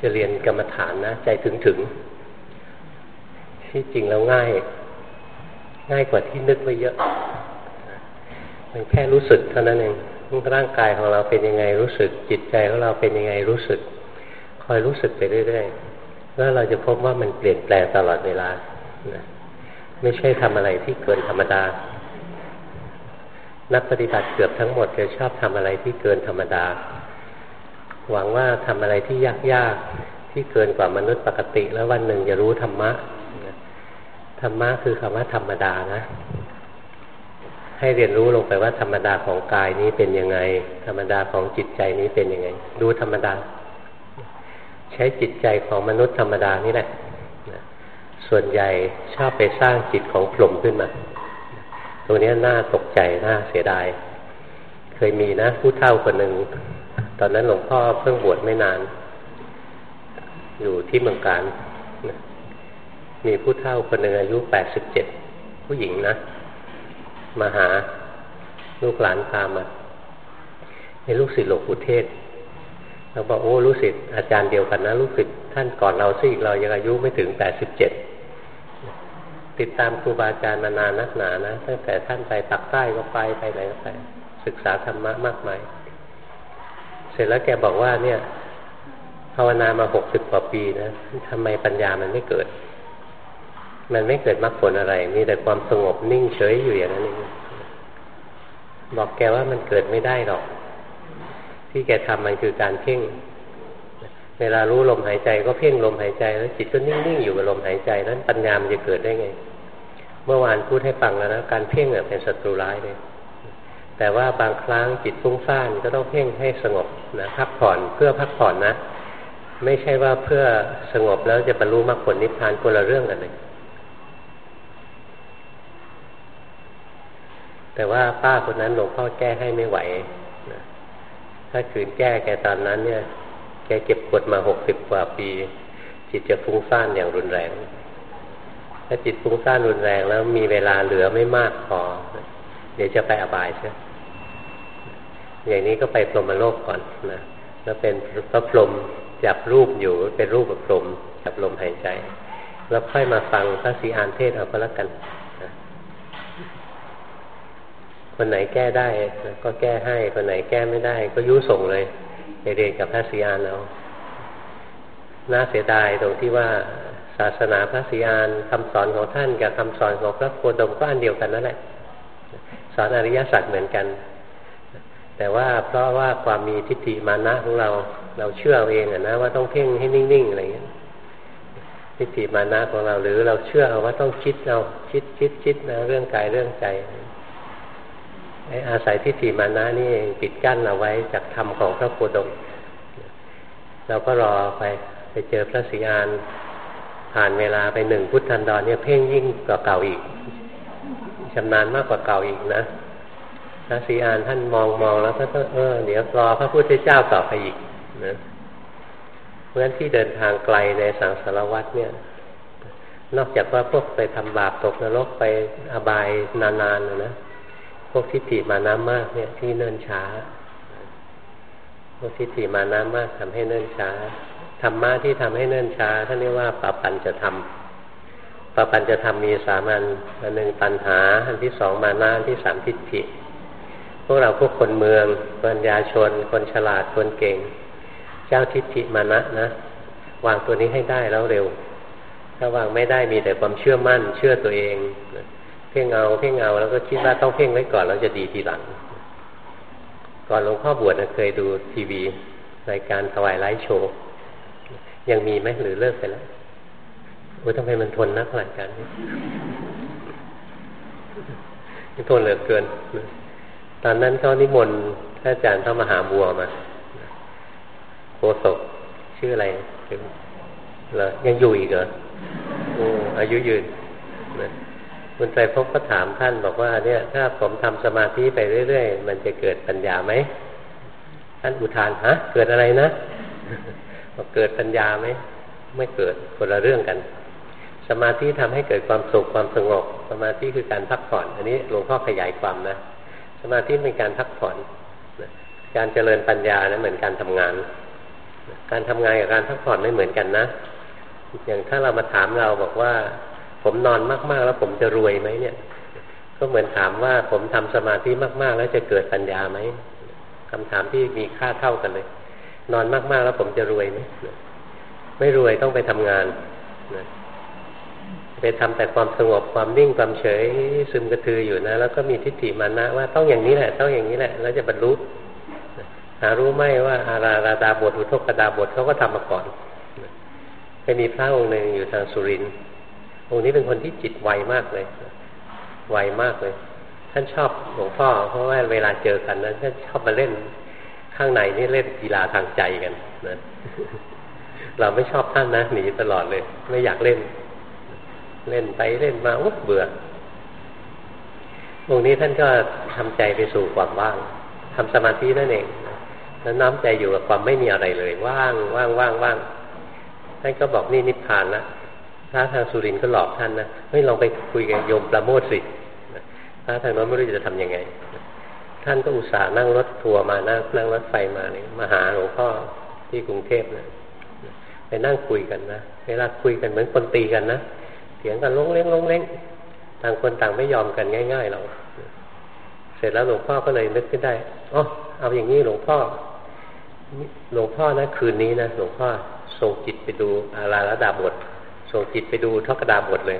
จะเรียนกรรมฐานนะ ใจถึงถึงที่จริงแล้วง่าย ง่ายกว่าที่นึกไว้เยอะ มันแค่รู้สึกเท่านั้นเองร่างกายของเราเป็นยังไงรู้สึก จิตใจของเราเป็นยังไงรู้สึก คอยรู้สึกไปเรื่อยๆแล้วเราจะพบว่ามันเปลี่ยนแปลงตลอดเวลาไม่ใช่ทำอะไรที่เกินธรรมดา นักปฏิบัติเกือบทั้งหมดจะชอบทำอะไรที่เกินธรรมดา หวังว่าทำอะไรที่ยากๆที่เกินกว่ามนุษย์ปกติ แล้ววันหนึ่งจะรู้ธรรมะธรรมะคือคำว่าธรรมดานะ ให้เรียนรู้ลงไปว่าธรรมดาของกายนี้เป็นยังไง ธรรมดาของจิตใจนี้เป็นยังไง ดูธรรมดา ใช้จิตใจของมนุษย์ธรรมดานี่แหละส่วนใหญ่ชอบไปสร้างจิตของพรหมขึ้นมา ตรงนี้น่าตกใจน่าเสียดาย เคยมีนะผู้เฒ่าคนหนึ่ง ตอนนั้นหลวงพ่อเพิ่งบวชไม่นาน อยู่ที่เมืองการ มีผู้เฒ่าคนหนึ่งอายุแปดสิบเจ็ดผู้หญิงนะ มาหาลูกหลานพามาในลูกศิษย์หลวงปู่เทศเราบอกโอ้ลูกศิษย์อาจารย์เดียวกันนะลูกศิษย์ท่านก่อนเราซิอีกเรายังอายุไม่ถึงแปดสิบเจ็ดติดตามครูบาอาจารย์มานานนักหนานะตั้งแต่ท่านไปปักใต้ก็ไปไปไหนก็ไป ศึกษาธรรมะมากมาย เสร็จแล้วแกบอกว่าเนี่ยภาวนามาหกสิบกว่าปีนะทำไมปัญญามันไม่เกิด มันไม่เกิดมรรคผลอะไร มีแต่ความสงบนิ่งเฉยอยู่อย่างนั้นเองบอกแกว่ามันเกิดไม่ได้หรอก ที่แกทำมันคือการเพ่งเวลารู้ลมหายใจก็เพ่งลมหายใจ แล้วจิตก็นิ่งๆอยู่กับลมหายใจนั้นปัญญามันจะเกิดได้ไง เมื่อวานพูดให้ฟังแล้วนะการเพ่งเป็นศัตรูร้ายเลย แต่ว่าบางครั้งจิตฟุ้งซ่านก็ต้องเพ่งให้สงบนะพักผ่อนเพื่อพักผ่อนนะ ไม่ใช่ว่าเพื่อสงบแล้วจะบรรลุมรรคผลนิพพานคนละเรื่องกันเลยแต่ว่าป้าคนนั้นหลวงพ่อแก้ให้ไม่ไหวนะถ้าคืนแก้แกตอนนั้นเนี่ย แกเก็บกดมาหกสิบกว่าปี จิตจะฟุ้งซ่านอย่างรุนแรง ถ้าจิตฟุ้งซ่านรุนแรงแล้วมีเวลาเหลือไม่มากพอ เดี๋ยวจะไปอบายใช่ อย่างนี้ก็ไปพรหมโลกก่อนนะแล้วเป็นพระพรหมจับรูปอยู่เป็นรูปพรหมจับลมหายใจ แล้วค่อยมาฟังพระสีอานเทศเอาก็แล้วกันคนไหนแก้ได้ก็แก้ให้คนไหนแก้ไม่ได้ ก็ยุส่งเลยไปเรียนกับพระศรีอานเอาน่าเสียดายตรงที่ว่าศาสนาพระศรีอานคำสอนของท่านกับคำสอนของพระโคดมก็อันเดียวกันนั่นแหละสอนอริยสัจเหมือนกัน แต่ว่าเพราะว่าความมีทิฏฐิมานะของเราเราเชื่อเองอะนะว่าต้องเพ่งให้นิ่งๆอะไรอย่างเงี้ยทิฏฐิมานะของเราหรือเราเชื่อเอาว่าต้องคิดเอาคิดคิดคิดนะเรื่องกายเรื่องใจอาศัยทิฏฐิมานะนี่ปิดกั้นเราไว้จากธรรมของพระโคดม เราก็รอไปไปเจอพระศรีอานผ่านเวลาไปหนึ่งพุทธันดรเนี่ยเพ่งยิ่งกว่าเก่าอีกชำนาญมากกว่าเก่าอีกนะ ระศรีอานท่านมองมองแล้วก็เออเดี๋ยวรอพระพุทธเจ้าต่อไปอีกนะเพราะฉะนั้นที่เดินทางไกลในสังสารวัตรเนี่ย นอกจากว่าพวกไปทำบาปตกนรกไปอบายนานๆนะพวกทิฏฐิมานะมากเนี่ยที่เนิ่นช้า พวกทิฏฐิมานะมากทำให้เนิ่นช้าธรรมะที่ทำให้เนิ่นช้าท่านเรียกว่าปปัญจะทำปปัญจะทำมีสามัญอันหนึ่งปัญหา อันที่สองมานะอันที่สามทิฏฐิ วกเราพวกคนเมืองปัญญาชน คนฉลาดคนเก่ง เจ้าทิฏฐิมานะนะ วางตัวนี้ให้ได้แล้วเร็ว ถ้าวางไม่ได้มีแต่ความเชื่อมั่น เชื่อตัวเองเพ่งเอาเพ่งเอาแล้วก็คิดว่าต้องเพ่งไว้ก่อนแล้วจะดีทีหลัง ก่อนหลวงพ่อบวชเคยดูทีวีรายการถวายไลฟ์โชว์ยังมีไหมหรือเลิกไปแล้วโอ้ยทำไมมันทนนักรายการนี้ทนเหลือเกิน ตอนนั้นเขานิมนต์ท่านอาจารย์เข้ามาหาบัวมาโคศกชื่ออะไรเหรอยังอยู่อีกเหรอโอ้อายุยืนนะคุณใจพบก็ถามท่านบอกว่าเนี่ย ถ้าผมทำสมาธิไปเรื่อยๆ มันจะเกิดปัญญาไหมท่านอุทานฮะเกิดอะไรนะบอกเกิดปัญญาไหมไม่เกิดคนละเรื่องกัน สมาธิทำให้เกิดความสุขความสงบ สมาธิคือการพักผ่อน อันนี้หลวงพ่อขยายความนะ สมาธิเป็นการพักผ่อนการเจริญปัญญานะเหมือนการทำงาน การทำงานกับการพักผ่อนไม่เหมือนกันนะ อย่างถ้าเรามาถามเราบอกว่า ผมนอนมากๆ แล้วผมจะรวยไหมเนี่ย ก็เหมือนถามว่าผมทำสมาธิมากๆ แล้วจะเกิดปัญญาไหมคำถามที่มีค่าเท่ากันเลย นอนมากๆ แล้วผมจะรวยไหมไม่รวยต้องไปทำงานนะ ไปทำแต่ความสงบความนิ่งความเฉยซึมกระทืออยู่นะ แล้วก็มีทิฏฐิมานะว่าต้องอย่างนี้แหละ ต้องอย่างนี้แหละ แล้วจะบรรลุหารู้ไหมว่าอาราราดาบทอุทกดาบทเขาก็ทำมาก่อนเคยมีพระองค์หนึ่งอยู่ทางสุรินทร์องค์นี้เป็นคนที่จิตไวมากเลยไวมากเลย ท่านชอบหลวงพ่อเพราะว่าเวลาเจอกันนะท่านชอบมาเล่นข้างในนี่เล่นกีฬาทางใจกันนะเราไม่ชอบท่านนะหนีตลอดเลย ไม่อยากเล่น เล่นไปเล่นมาอุ๊บเบื่อองนี้ท่านก็ทำใจไปสู่ความว่างทำสมาธินั่นเองแล้วน้อมใจอยู่กับความไม่มีอะไรเลย ว่างว่างว่างว่างท่านก็บอกนี่นิพพานละพระทางสุรินก็หลอกท่านนะไม่ลองไปคุยกับโยมประโมทสิพระทางนั้นไม่รู้จะทํำยังไง ท่านก็อุตส่าห์นั่งรถทัวร์มานั่งนั่งรถไฟมาเนี่ยมาหาหลวงพ่อที่กรุงเทพนะไปนั่งคุยกันนะเวลาคุยกันเหมือนคนตีกันนะ เถียงกันลงเล้งลงเล้งต่างคนต่างไม่ยอมกันง่ายๆหรอกเสร็จแล้วหลวงพ่อก็เลยนึกขึ้นได้อ๋อเอาอย่างนี้หลวงพ่อ หลวงพ่อนะคืนนี้นะหลวงพ่อส่งจิตไปดูอาราลดาบทส่งจิตไปดูทกดาบทเลย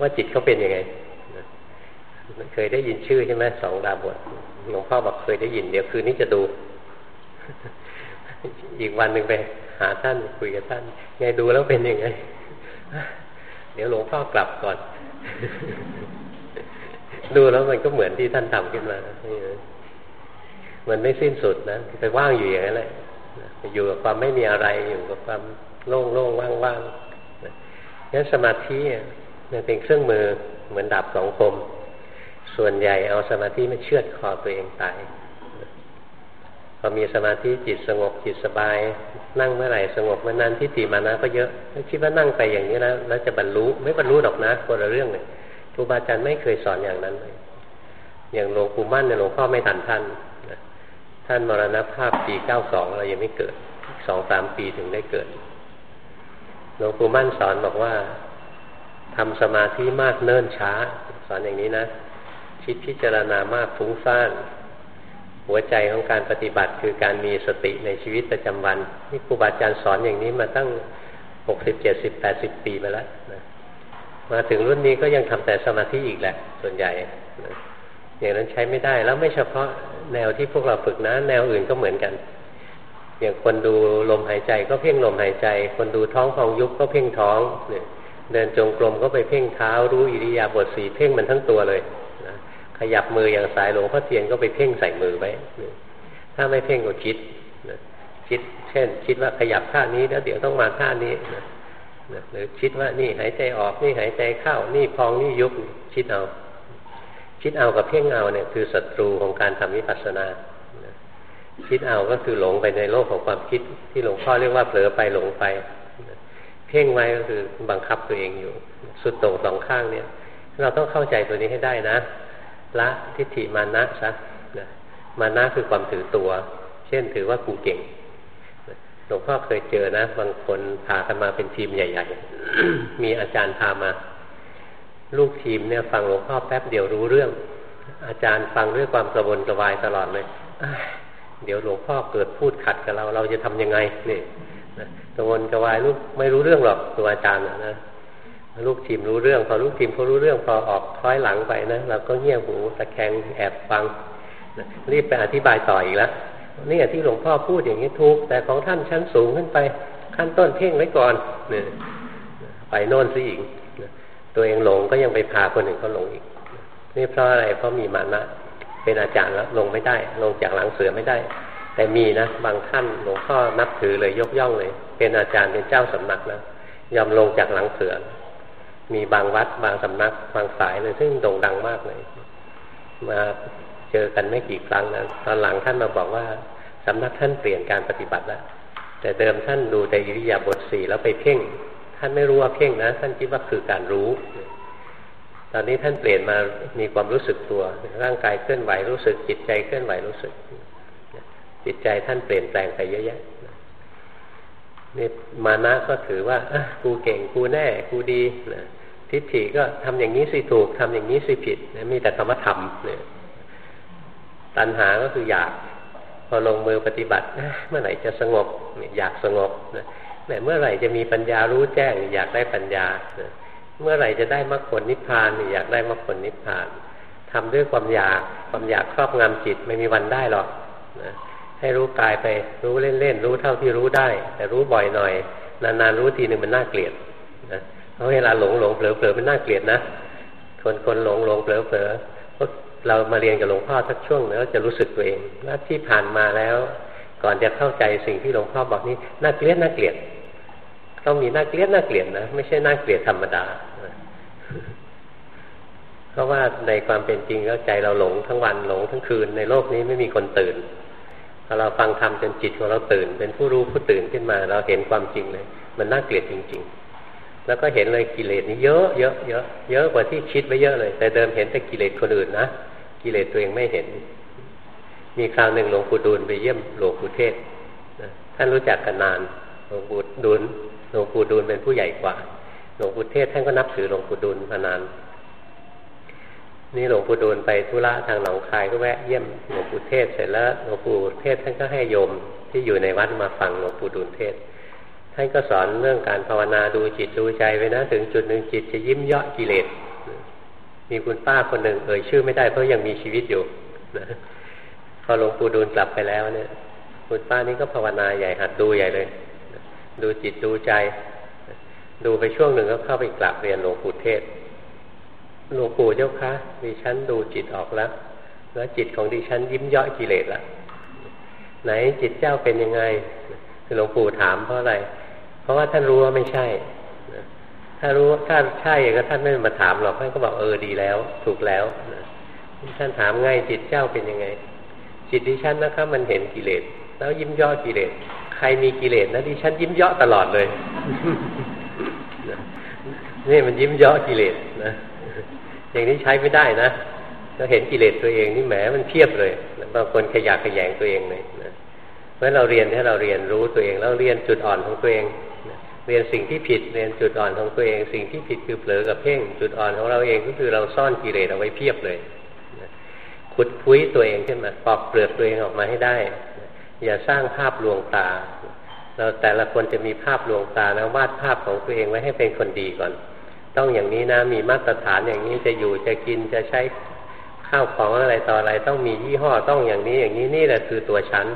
ว่าจิตเขาเป็นยังไงเคยได้ยินชื่อใช่ไหมสองดาบทหลวงพ่อบอกเคยได้ยินเดี๋ยวคืนนี้จะดู อีกวันหนึ่งไปหาท่านคุยกับท่านไงดูแล้วเป็นยังไง เดี๋ยวหลวงพ่อกลับก่อน ดูแล้วมันก็เหมือนที่ท่านทำขึ้นมามันไม่สิ้นสุดนะไปว่างอยู่อย่างนั้นแหละอยู่กับความไม่มีอะไรอยู่กับความโล่งโล่งว่างว่างงั้นสมาธิมันเป็นเครื่องมือเหมือนดาบสองคม ส่วนใหญ่เอาสมาธิมาเชือดคอตัวเองตาย อมีสมาธิจิตสงบจิตสบาย นั่งเมื่อไหร่สงบเมื่อนั้นทิฏฐิมานะก็เยอะคิดว่านั่งไปอย่างนี้แล้วแล้วจะบรรลุไม่บรรลุหรอกนะคนละเรื่องเลยครูบาอาจารย์ไม่เคยสอนอย่างนั้นเลยอย่างหลวงปู่มั่นเนี่ยหลวงพ่อไม่ทันท่านท่านมรณภาพปีเก้าสองเรายังไม่เกิดสองสามปีถึงได้เกิดหลวงปู่มั่นสอนบอกว่าทำสมาธิมากเนิ่นช้า สอนอย่างนี้นะ คิดพิจารณามากฟุ้งซ่าน หัวใจของการปฏิบัติคือการมีสติในชีวิตประจำวันนี่ครูบาอาจารย์สอนอย่างนี้มาตั้งหกสิบเจ็ดสิบแปดสิบปีไปแล้วนะมาถึงรุ่นนี้ก็ยังทำแต่สมาธิอีกแหละ ส่วนใหญ่นะอย่างนั้นใช้ไม่ได้แล้วไม่เฉพาะแนวที่พวกเราฝึกนะ แนวอื่นก็เหมือนกัน อย่างคนดูลมหายใจก็เพ่งลมหายใจ คนดูท้องพองยุบก็เพ่งท้องเนี่ยเดินจงกรมก็ไปเพ่งเท้ารู้อิริยาบถสีเพ่งมันทั้งตัวเลย ขยับมืออย่างสายหลวงพ่อเทียนก็ไปเพ่งใส่มือไว้ถ้าไม่เพ่งก็คิดคิด เช่น คิดว่าขยับท่านี้แล้วเดี๋ยวต้องมาท่านี้หรือคิดว่านี่หายใจออกนี่หายใจเข้า นี่พองนี่ยุบคิดเอา คิดเอากับเพ่งเอาเนี่ยคือศัตรูของการทำวิปัสสนาคิดเอาก็คือหลงไปในโลกของความคิดที่หลวงพ่อเรียกว่าเผลอไปหลงไป เพ่งไว้ก็คือบังคับตัวเองอยู่ สุดโตรงสองข้างเนี่ย เราต้องเข้าใจตัวนี้ให้ได้นะ ละทิฏฐิมานะซะนะมานะคือความถือตัว เช่นถือว่ากูเก่งหลวงพ่อเคยเจอนะ บางคนพากันมาเป็นทีมใหญ่ ๆ มีอาจารย์พามา ลูกทีมเนี่ย ฟังหลวงพ่อแป๊บเดียวรู้เรื่อง อาจารย์ฟังด้วยความกระวนกระวายตลอดเลยเดี๋ยวหลวงพ่อเกิดพูดขัดกับเรา เราจะทำยังไงนี่กระวนกระวายลูกไม่รู้เรื่องหรอกตัวอาจารย์นะ ลูกทีมรู้เรื่อง พอลูกทีมพอรู้เรื่องพอออกคล้อยหลังไปนะเราก็เงี่ยหูตะแคงแอบฟังรีบไปอธิบายต่ออีกแล้วนี่ที่หลวงพ่อพูดอย่างนี้ถูกแต่ของท่านชั้นสูงขึ้นไปขั้นต้นเพ่งไว้ก่อนเนี่ยไปโน่นซะอีกตัวเองหลงก็ยังไปพาคนอื่นเขาหลงอีก นี่เพราะอะไรเพราะมีมานะเป็นอาจารย์แล้วลงไม่ได้ ลงจากหลังเสือไม่ได้ แต่มีนะบางท่านหลวงพ่อนับถือเลยยกย่องเลย เป็นอาจารย์เป็นเจ้าสำนักนะยอมลงจากหลังเสือ มีบางวัด บางสำนัก บางสายเลยซึ่งโด่งดังมากเลย มาเจอกันไม่กี่ครั้งนะตอนหลังท่านมาบอกว่าสำนักท่านเปลี่ยนการปฏิบัติแล้วแต่เดิมท่านดูแต่อิริยาบถสี่แล้วไปเพ่ง ท่านไม่รู้ว่าเพ่งนะ ท่านคิดว่าคือการรู้ ตอนนี้ท่านเปลี่ยนมามีความรู้สึกตัว ร่างกายเคลื่อนไหวรู้สึก จิตใจเคลื่อนไหวรู้สึก จิตใจท่านเปลี่ยนแปลงไปเยอะแยะนี่มานะก็ถือว่าอกูเก่งกูแน่กูดีนะ ทิฏฐิก็ทำอย่างนี้สิถูกทำอย่างนี้สิผิดนะมีแต่คำว่าทำเนี่ยตัณหาก็คืออยาก พอลงมือปฏิบัติเมื่อไหร่จะสงบอยากสงบนะแต่เมื่อไหร่จะมีปัญญารู้แจ้ง อยากได้ปัญญาเมื่อไหร่จะได้มรรคผลนิพพานอยากได้มรรคผลนิพพานทำด้วยความอยากความอยากครอบงำจิตไม่มีวันได้หรอกนะให้รู้กายไปรู้เล่นๆรู้เท่าที่รู้ได้ แต่รู้บ่อยหน่อย นานๆรู้ทีหนึ่งมันน่าเกลียด เพราเวลาหลงหลงเผลอเผลอมันน่าเกลียดนะ คนคนหลงหลงเผลอเผลอเรามาเรียนกับหลวงพ่อสักช่วงแล้วจะรู้สึกตัวเองว่าที่ผ่านมาแล้ว ก่อนจะเข้าใจสิ่งที่หลวงพ่อบอกนี่น่าเกลียดน่าเกลียดต้องมีน่าเกลียดน่าเกลียดนะไม่ใช่น่าเกลียดธรรมดาเพราะว่าในความเป็นจริงแล้วใจเราหลงทั้งวันหลงทั้งคืนในโลกนี้ไม่มีคนตื่นพอเราฟังธรรมจนจิตของเราตื่น เป็นผู้รู้ผู้ตื่นขึ้นมา เราเห็นความจริงเลย มันน่าเกลียดจริง ๆ แล้วก็เห็นเลยกิเลสนี้เยอะเยอะเยอะเยอะกว่าที่คิดไว้เยอะเลย แต่เดิมเห็นแต่กิเลสคนอื่นนะกิเลสตัวเองไม่เห็น มีคราวหนึ่งหลวงปู่ดูลไปเยี่ยมหลวงปู่เทศท่านรู้จักกันนานหลวงปู่ดูลหลวงปู่ดูลเป็นผู้ใหญ่กว่าหลวงปู่เทศท่านก็นับถือหลวงปู่ดูลมานาน นี่หลวงปู่ดูลไปธุระทางหนองคายก็แวะเยี่ยมหลวงปู่เทศเสร็จแล้วหลวงปู่เทศท่านก็ให้โยมที่อยู่ในวัดมาฟังหลวงปู่ดูลเทศ ท่านก็สอนเรื่องการภาวนาดูจิตดูใจไว้นะ ถึงจุดหนึ่งจิตจะยิ้มเยาะกิเลสมีคุณป้าคนหนึ่งเอ่ยชื่อไม่ได้เพราะยังมีชีวิตอยู่นะพอหลวงปู่ดูลกลับไปแล้วเนี่ย คุณป้านี้ก็ภาวนาใหญ่หัดดูใหญ่เลย ดูจิตดูใจ ดูไปช่วงหนึ่งก็เข้าไปกลับเรียนหลวงปู่เทศหลวงปู่เจ้าคะดิฉันดูจิตออกแล้ว แล้วจิตของดิฉันยิ้มเยาะกิเลสล้วไหนจิตเจ้าเป็นยังไงหลวงปู่ถามเพราะอะไร เพราะว่าท่านรู้ว่าไม่ใช่ถ้ารู้ถ้าใช่ก็ท่านไม่มาถามหรอกท่านก็บอกเออดีแล้ว ถูกแล้วท่านถามไงจิตเจ้าเป็นยังไง จิตดิฉันนะครับมันเห็นกิเลสแล้วยิ้มย่อกิเลสใครมีกิเลสนะดิฉันยิ้มย่อตลอดเลยนี่มันยิ้มย่อกิเลสนะอย่างนี้ใช้ไม่ได้นะเราเห็นกิเลสตัวเองนี่แหมมันเพียบเลยบางคนขยะขยงตัวเองเลยนะเพราะเราเรียนให้เราเรียนรู้ตัวเองแล้วเรียนจุดอ่อนของตัวเอง เรียนสิ่งที่ผิดเรียนจุดอ่อนของตัวเอง สิ่งที่ผิดคือเผลอกับเพ่ง จุดอ่อนของเราเองก็คือเราซ่อนกิเลสเอาไว้เพียบเลยขุดพุ้ยตัวเองขึ้นมาปอกเปลือกตัวเองออกมาให้ได้ อย่าสร้างภาพลวงตา เราแต่ละคนจะมีภาพลวงตานะวาดภาพของตัวเองไว้ให้เป็นคนดีก่อน ต้องอย่างนี้นะมีมาตรฐานอย่างนี้จะอยู่จะกินจะใช้ข้าวของอะไรต่ออะไร ต้องมียี่ห้อต้องอย่างนี้อย่างนี้นี่แหละคือตัวฉัน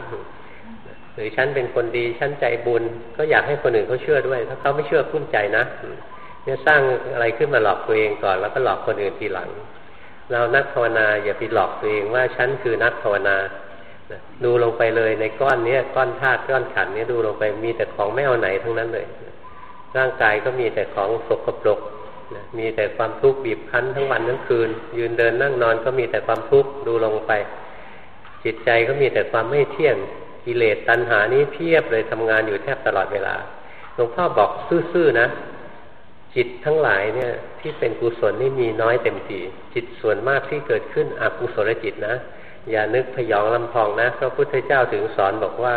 รือฉันเป็นคนดีฉันใจบุญ ก็อยากให้คนอื่นเขาเชื่อด้วย ถ้าเขาไม่เชื่อกุ้มใจนะเนี่ยสร้างอะไรขึ้นมาหลอกตัวเองก่อน แล้วก็หลอกคนอื่นทีหลัง เรานักภาวนาอย่าไปหลอกตัวเองว่าฉันคือนักภาวนาดูลงไปเลยในก้อนเนี้ยก้อนธาตุก้อนขันเนี้ยดูลงไปมีแต่ของไม่เอาไหนทั้งนั้นเลยร่างกายก็มีแต่ของสกปรกมีแต่ความทุกข์บีบคั้นทั้งวันทั้งคืน ยืนเดินนั่งนอนก็มีแต่ความทุกข์ดูลงไป จิตใจก็มีแต่ความไม่เที่ยง กิเลสตัณหานี้เพียบเลยทำงานอยู่แทบตลอดเวลา หลวงพ่อบอกซื่อๆนะ จิตทั้งหลายเนี่ย ที่เป็นกุศลนี่มีน้อยเต็มทีจิตส่วนมากที่เกิดขึ้นอกุศลจิตนะอย่านึกพยองลำพองนะพระพุทธเจ้าถึงสอนบอกว่า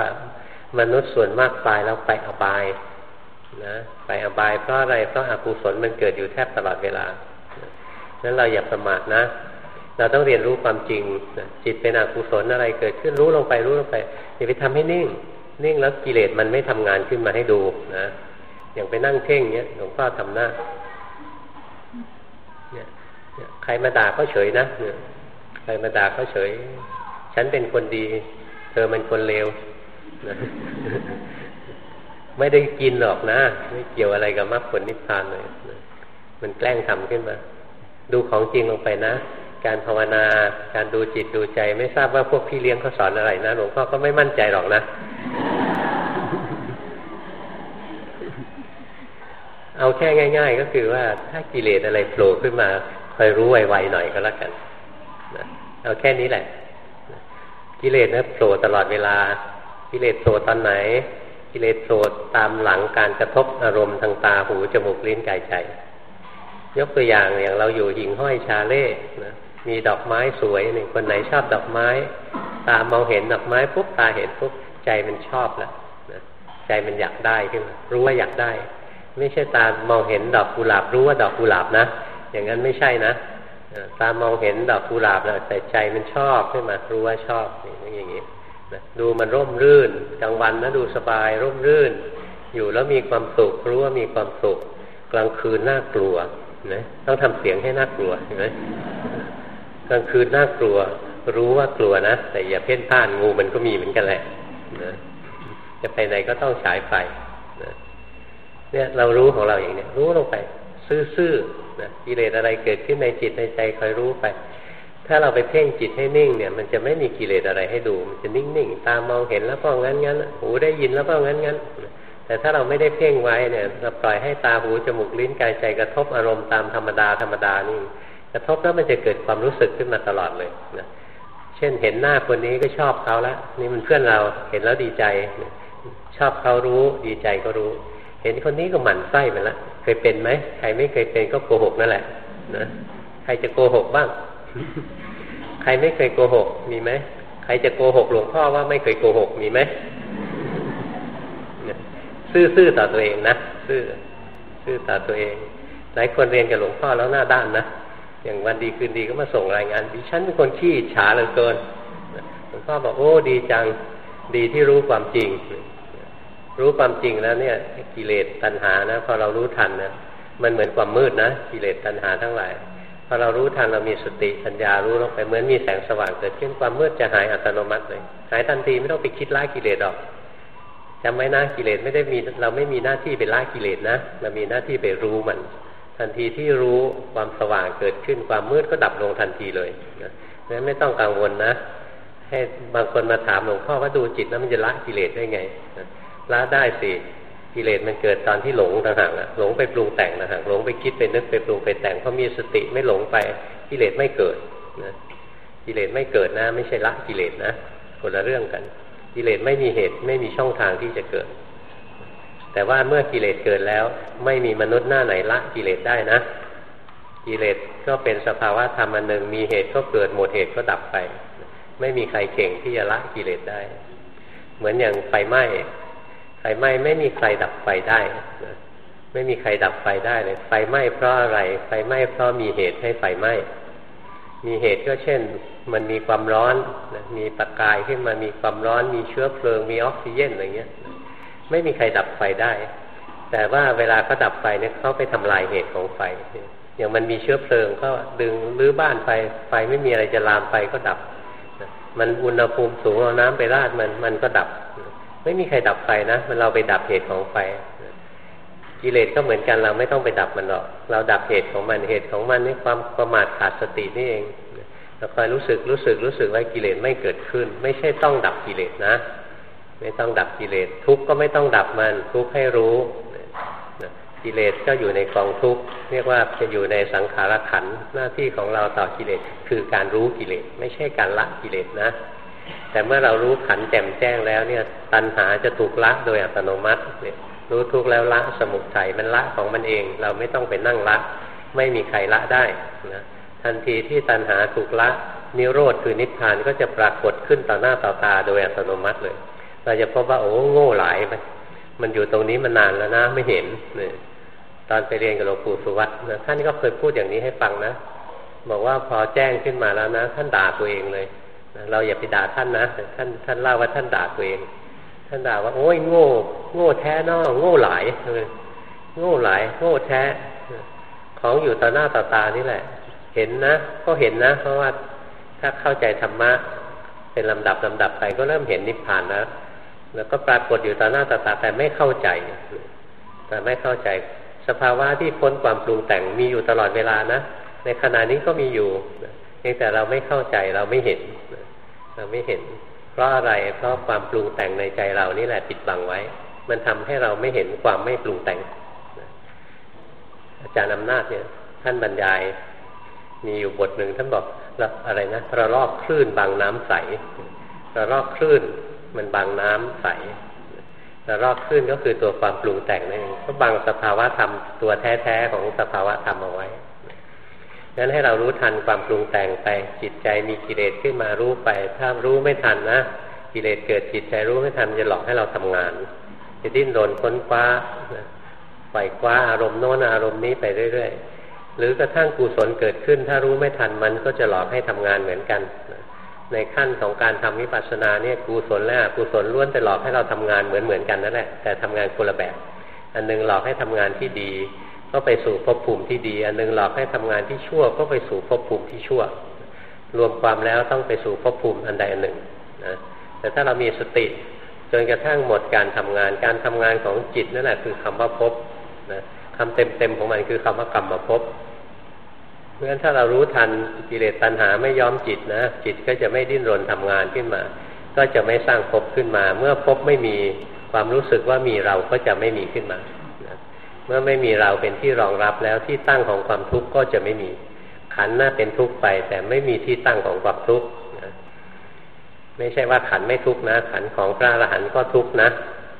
มนุษย์ส่วนมากตายแล้วไปอบายนะไปอบายเพราะอะไรเพราะอากุศลมันเกิดอยู่แทบตลอดเวลานั้นเราอย่าประมาทนะ เราต้องเรียนรู้ความจริงจิตเป็นอกุศลอะไรเกิดขึ้นรู้ลงไปรู้ลงไปอย่าไปทำให้นิ่ง นิ่งแล้วกิเลสมันไม่ทำงานขึ้นมาให้ดูนะอย่างไปนั่งเพ่งเนี้ยหลวงพ่อทำหน้าเนี่ยใครมาด่าก็เฉยนะใครมาด่าก็เฉย ฉันเป็นคนดี เธอมันคนเลวนะไม่ได้กินหรอกนะ ไม่เกี่ยวอะไรกับมรรคผลนิพพานเลยมันแกล้งทำขึ้นมา ดูของจริงลงไปนะ การภาวนา การดูจิตดูใจ ไม่ทราบว่าพวกพี่เลี้ยงเขาสอนอะไรนะหลวงพ่อก็ไม่มั่นใจหรอกนะ เอาแค่ง่าย ๆ ก็คือว่าถ้ากิเลสอะไรโผล่ขึ้นมาคอยรู้ไวๆหน่อยก็แล้วกันนะเอาแค่นี้แหละ กิเลสนะโผล่ตลอดเวลา กิเลสโผล่ตอนไหน กิเลสโผล่ตามหลังการกระทบอารมณ์ทางตาหูจมูกลิ้นกายใจยกตัวอย่างอย่างเราอยู่หิ่งห้อยชาเล่นะ มีดอกไม้สวยหนึ่งคนไหนชอบดอกไม้ ตามองเห็นดอกไม้ปุ๊บตาเห็นปุ๊บใจมันชอบล้วนะใจมันอยากได้ขึ้นมารู้ว่าอยากได้ ไม่ใช่ตามองเห็นดอกกุหลาบรู้ว่าดอกกุหลาบนะอย่างนั้นไม่ใช่นะตามองเห็นดอกกุหลาบแล้วแต่ใจมันชอบขึ้นมารู้ว่าชอบนี่อย่างนี้นะดูมันร่มรื่นกลางวันนะดูสบายร่มรื่น อยู่แล้วมีความสุขรู้ว่ามีความสุข กลางคืนน่ากลัวนะต้องทำเสียงให้น่ากลัวเห็นไหม กลางคืนน่ากลัว รู้ว่ากลัวนะ แต่อย่าเพ่นพ่านงูมันก็มีเหมือนกันแหละนะจะไปไหนก็ต้องฉายไฟนะเนี่ยเรารู้ของเราอย่างเนี้ยรู้ลงไป ซื่อๆนะกิเลสอะไรเกิดขึ้นในจิตในใจคอยรู้ไป ถ้าเราไปเพ่งจิตให้นิ่งเนี่ย มันจะไม่มีกิเลสอะไรให้ดู มันจะนิ่งๆตามองเห็นแล้วก็งั้นงั้นหูได้ยินแล้วก็งั้นงั้นแต่ถ้าเราไม่ได้เพ่งไว้เนี่ยเราปล่อยให้ตาหูจมูกลิ้นกายใจกระทบอารมณ์ตามธรรมดาธรรมดานี่ กระทบแล้วมันจะเกิดความรู้สึกขึ้นมาตลอดเลยนะเช่นเห็นหน้าคนนี้ก็ชอบเขาแล้วนี่มันเพื่อนเราเห็นแล้วดีใจชอบเขารู้ดีใจก็รู้ เห็นคนนี้ก็หมั่นไส้ไปแล้วเคยเป็นไหมใครไม่เคยเป็นก็โกหกนั่นแหละนะใครจะโกหกบ้าง ใครไม่เคยโกหก มีไหมใครจะโกหกหลวงพ่อว่าไม่เคยโกหกมีไหมซื่อๆต่อตัวเองนะซื่อซื่อต่อตัวเอง หลายคนเรียนกับหลวงพ่อแล้วหน้าด้านนะ อย่างวันดีคืนดีก็มาส่งรายงานดิฉันเป็นคนขี้ฉาเหลือเกินหลวงพ่อบอกโอ้ดีจังดีที่รู้ความจริง รู้ความจริงแล้วเนี่ยกิเลสตัณหานะพอเรารู้ทันนะมันเหมือนความมืดนะกิเลสตัณหาทั้งหลายพอเรารู้ทันเรามีสติปัญญารู้ลงไปเหมือนมีแสงสว่างเกิดขึ้นความมืดจะหายอัตโนมัติเลย หายทันทีไม่ต้องไปคิดละกิเลสหรอกจำไว้นะกิเลสไม่ได้มีเราไม่มีหน้าที่ไปละกิเลสนะเรามีหน้าที่ไปรู้มัน ทันทีที่รู้ความสว่างเกิดขึ้นความมืดก็ดับลงทันทีเลยนะงั้นไม่ต้องกังวลนะ ให้บางคนมาถามหลวงพ่อว่าดูจิตแล้วมันจะละกิเลสได้ไงละได้สิกิเลสมันเกิดตอนที่หลงต่างหากหลงไปปรุงแต่งต่างหากหลงไปคิดไปนึกไปปรุงไปแต่งเพราะมีสติไม่หลงไปกิเลสไม่เกิดนะกิเลสไม่เกิดนะ ไม่ใช่ละกิเลสนะคนละเรื่องกันกิเลสไม่มีเหตุไม่มีช่องทางที่จะเกิด แต่ว่าเมื่อกิเลสเกิดแล้ว ไม่มีมนุษย์หน้าไหนละกิเลสได้นะ กิเลสก็เป็นสภาวะธรรมอันหนึ่งมีเหตุก็เกิดหมดเหตุก็ดับไป ไม่มีใครเก่งที่จะละกิเลสได้ เหมือนอย่างไฟไหม้ไฟไหม้ไม่มีใครดับไฟได้ไม่มีใครดับไฟได้เลย ไฟไหม้เพราะอะไร ไฟไหม้เพราะมีเหตุให้ไฟไหม้ มีเหตุก็เช่น มันมีความร้อน มีประกายขึ้นมา มีความร้อน มีเชื้อเพลิง มีออกซิเจนอะไรเงี้ย ไม่มีใครดับไฟได้ แต่ว่าเวลาเขาดับไฟเนี่ยเขาไปทำลายเหตุของไฟ อย่างมันมีเชื้อเพลิงก็ดึงรื้อบ้านไปไฟไม่มีอะไรจะลามไปก็ดับ มันอุณหภูมิสูงเอาน้ำไปราดมันมันก็ดับ ไม่มีใครดับไฟนะมันเราไปดับเหตุของไฟกิเลสก็เหมือนกันเราไม่ต้องไปดับมันหรอก เราดับเหตุของมันเหตุของมันนี่ความประมาทขาดสตินี่เองเราคอยรู้สึกรู้สึกรู้สึกว่ากิเลสไม่เกิดขึ้น ไม่ใช่ต้องดับกิเลสนะ ไม่ต้องดับกิเลสทุกข์ก็ไม่ต้องดับมันทุกข์ให้รู้กิเลสก็อยู่ในกองทุกข์เรียกว่าจะอยู่ในสังขารขันหน้าที่ของเราต่อกิเลสคือการรู้กิเลสไม่ใช่การละกิเลสนะ แต่เมื่อเรารู้ขันแจ่มแจ้งแล้วเนี่ยตัณหาจะถูกละโดยอัตโนมัติเนี่ยรู้ทุกข์แล้วละสมุทัยมันละของมันเอง เราไม่ต้องไปนั่งละ ไม่มีใครละได้นะทันทีที่ตัณหาถูกละนิโรธคือนิพพานก็จะปรากฏขึ้นต่อหน้าต่อตาโดยอัตโนมัติเลย เราจะพบว่าโอ้โง่หลายไปมันอยู่ตรงนี้มานานแล้วนะไม่เห็นเนี่ยตอนไปเรียนกับหลวงปู่สุวัตนะท่านก็เคยพูดอย่างนี้ให้ฟังนะ บอกว่าพอแจ้งขึ้นมาแล้วนะ ท่านด่าตัวเองเลยเราอย่าไปด่าท่านนะท่านท่านเล่าว่าท่านด่าตัวเอง ท่านด่าว่าโอ้ยโง่ โง่แท้นอโง่หลายโง่หลาย โง่แท้ของอยู่ต่อหน้าต่อตานี่แหละ เห็นนะ ก็เห็นนะ เพราะว่าถ้าเข้าใจธรรมะเป็นลำดับลำดับไปก็เริ่มเห็นนิพพานแล้ว แล้วก็ปรากฏอยู่ต่อหน้าต่อตาแต่ไม่เข้าใจ แต่ไม่เข้าใจ สภาวะที่พ้นความปรุงแต่งมีอยู่ตลอดเวลานะ ในขณะนี้ก็มีอยู่เพียงแต่เราไม่เข้าใจเราไม่เห็น เราไม่เห็น เพราะอะไร เพราะความปรุงแต่งในใจเรานี่แหละปิดบังไว้ มันทำให้เราไม่เห็นความไม่ปรุงแต่ง อาจารย์อำนาจเนี่ย ท่านบรรยาย มีอยู่บทหนึ่งท่านบอกอะไรนะระลอกคลื่นบางน้ำใสระลอกคลื่น มันบางน้ำใสระลอกคลื่นก็คือตัวความปรุงแต่งนั่นเองก็บังสภาวะธรรมตัวแท้ๆของสภาวะธรรมเอาไว้งั้นให้เรารู้ทันความปรุงแต่งไปจิตใจมีกิเลสขึ้นมารู้ไป ถ้ารู้ไม่ทันนะกิเลสเกิดจิตใจรู้ไม่ทันจะหลอกให้เราทำงานจะดิ้นรนค้นคว้าปล่อยคว้าอารมณ์โน้นอารมณ์นี้ไปเรื่อยๆ หรือกระทั่งกุศลเกิดขึ้น ถ้ารู้ไม่ทันมันก็จะหลอกให้ทำงานเหมือนกัน ในขั้นของการทำวิปัสสนาเนี่ยกุศลและอกุศลล้วนแต่หลอกให้เราทำงานเหมือนเหมือนกันนั่นแหละแต่ทำงานคนละแบบ อันนึงหลอกให้ทำงานที่ดี ก็ไปสู่ภพภูมิที่ดี อันนึงหลอกให้ทำงานที่ชั่วก็ไปสู่ภพภูมิที่ชั่ว รวมความแล้วต้องไปสู่ภพภูมิอันใดอันหนึ่งนะแต่ถ้าเรามีสติจนกระทั่งหมดการทำงานการทำงานของจิตนั่นแหละคือคำว่าภพนะคำเต็มๆของมันคือคำว่ากรรมภพ เพราะฉะนั้นถ้าเรารู้ทันกิเลสตัณหาไม่ย้อมจิตนะ จิตก็จะไม่ดิ้นรนทำงานขึ้นมา ก็จะไม่สร้างภพขึ้นมา เมื่อภพไม่มีความรู้สึกว่ามีเราก็จะไม่มีขึ้นมา เมื่อไม่มีเราเป็นที่รองรับแล้วที่ตั้งของความทุกข์ก็จะไม่มี ขันน่าเป็นทุกข์ไป แต่ไม่มีที่ตั้งของความทุกข์ไม่ใช่ว่าขันไม่ทุกข์นะ ขันของพระอรหันต์ก็ทุกข์นะ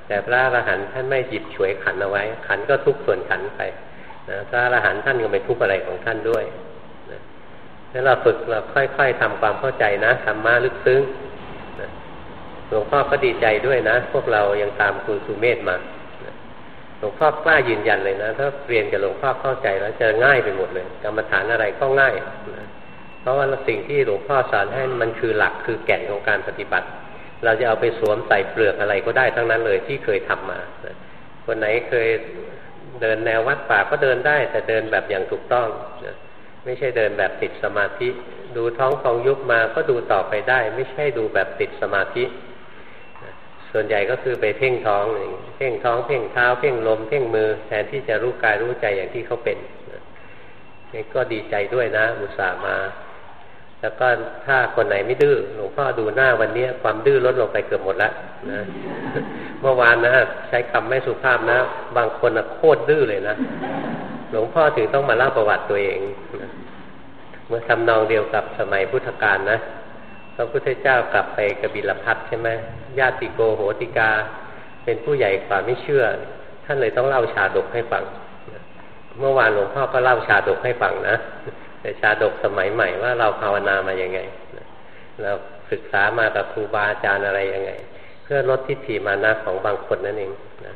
แต่พระอรหันต์ท่านไม่หยิบฉวยขันเอาไว้ ขันก็ทุกข์ส่วนขันไป นะพระอรหันต์ท่านก็ไม่ทุกข์อะไรของท่านด้วยนะ้เราฝึกเราค่อย ๆทำความเข้าใจนะธรรมะลึกซึ้งหลวงพ่อก็ดีใจด้วยนะ พวกเรายังตามคุณสุเมธมาหลวงพ่อกล้ายืนยันเลยนะ ถ้าเรียนกับหลวงพ่อเข้าใจแล้วจะง่ายไปหมดเลยกรรมฐานอะไรก็ง่ายนะเพราะว่าสิ่งที่หลวงพ่อสอนให้มันคือหลักคือแก่นของการปฏิบัติ เราจะเอาไปสวมใส่เปลือกอะไรก็ได้ทั้งนั้นเลยที่เคยทำมาคนไหนเคย เดินแนววัดป่าก็เดินได้ แต่เดินแบบอย่างถูกต้องไม่ใช่เดินแบบติดสมาธิ ดูท้องของยุบมาก็ดูต่อไปได้ ไม่ใช่ดูแบบติดสมาธิ ส่วนใหญ่ก็คือไปเพ่งท้องเพ่งท้องเพ่งเท้า เพ่งลม เพ่งมือแทนที่จะรู้กายรู้ใจอย่างที่เขาเป็นนี่ก็ดีใจด้วยนะอุตส่าห์มา แล้วก็ถ้าคนไหนไม่ดื้อหลวงพ่อดูหน้าวันนี้ความดื้อลดลงไปเกือบหมดแล้วนะเมื่อวานนะใช้คำไม่สุภาพนะ บางคนนะโคตรดื้อเลยนะหลวงพ่อถึงต้องมาเล่าประวัติตัวเองนะเมื่อทำนองเดียวกับสมัยพุทธกาลนะพระพุทธเจ้ากลับไปกบิลพัทใช่ไหมญาติโกโหติกา เป็นผู้ใหญ่กว่าไม่เชื่อ ท่านเลยต้องเล่าชาดกให้ฟัง เมื่อวานหลวงพ่อก็เล่าชาดกให้ฟังนะ แต่ชาดกสมัยใหม่ว่าเราภาวนามาอย่างไงเราศึกษามากับครูบาอาจารย์อะไรยังไง เพื่อลดทิฏฐิมานะของบางคนนั่นเองนะ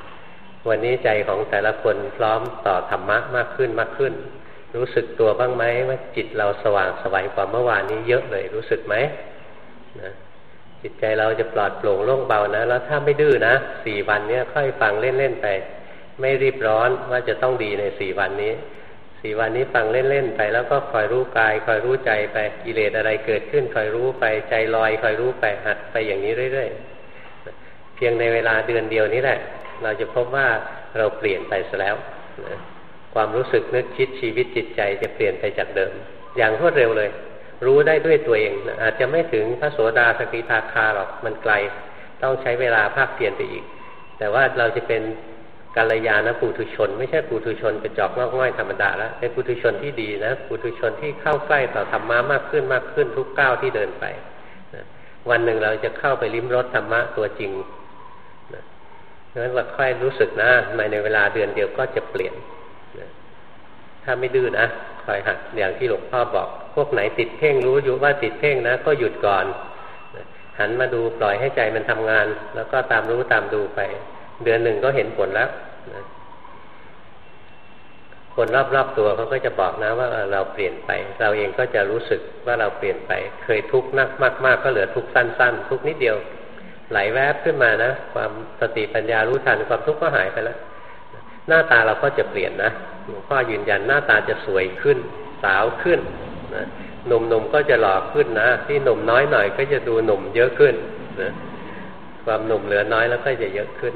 วันนี้ใจของแต่ละคนพร้อมต่อธรรมะมากขึ้นมากขึ้น รู้สึกตัวบ้างไหมว่าจิตเราสว่างสวัยกว่าเมื่อวานนี้เยอะเลยรู้สึกไหมนะจิตใจเราจะปลอดโปร่งโล่งเบานะ แล้วถ้าไม่ดื้อนะสี่วันนี้ค่อยฟังเล่นๆไป ไม่รีบร้อนว่าจะต้องดีในสี่วันนี้ สี่วันนี้ฟังเล่น ๆ ไป แล้วก็คอยรู้กาย คอยรู้ใจไปกิเลสอะไรเกิดขึ้น คอยรู้ไปใจลอย คอยรู้ไปหัดไปอย่างนี้เรื่อยๆเพียงในเวลาเดือนเดียวนี้แหละ เราจะพบว่าเราเปลี่ยนไปซะแล้วความรู้สึกนึกคิดชีวิตจิตใจจะเปลี่ยนไปจากเดิม อย่างรวดเร็วเลย รู้ได้ด้วยตัวเองอาจจะไม่ถึงพระโสดาสกิทาคาหรอกมันไกล ต้องใช้เวลาภาคเพียนไปอีก แต่ว่าเราจะเป็น กาลยานะปุถุชน ไม่ใช่ปุถุชนเป็นจอกงอกง่อยธรรมดาแล้วเป็นปุถุชนที่ดีนะปุถุชนที่เข้าใกล้ต่อธรรมะมากขึ้นมากขึ้นทุกก้าวที่เดินไปนะวันหนึ่งเราจะเข้าไปลิ้มรสธรรมะตัวจริงนะนั้นเราค่อยรู้สึกนะในเวลาเดือนเดียวก็จะเปลี่ยนนะถ้าไม่ดื้อนะคอยหัดอย่างที่หลวงพ่อบอก พวกไหนติดเพ่งรู้อยู่ว่าติดเพ่งนะ ก็หยุดก่อนหันมาดูปล่อยให้ใจมันทำงาน แล้วก็ตามรู้ตามดูไป เดือนหนึ่งก็เห็นผลแล้ว นะคนรอบๆตัวเขาก็จะบอกนะว่าเราเปลี่ยนไป เราเองก็จะรู้สึกว่าเราเปลี่ยนไป เคยทุกข์นักมากๆก็เหลือทุกข์สั้น ๆ ทุกนิดเดียว ไหลแวบขึ้นมานะ ความสติปัญญารู้ทันความทุกข์ก็หายไปแล้วหน้าตาเราก็จะเปลี่ยนนะหลวงพ่อยืนยันหน้าตาจะสวยขึ้น สาวขึ้นนะหนุ่มๆก็จะหล่อขึ้นนะ ที่หนุ่มน้อยหน่อยก็จะดูหนุ่มเยอะขึ้นนะความหนุ่มเหลือน้อยแล้วก็จะเยอะขึ้น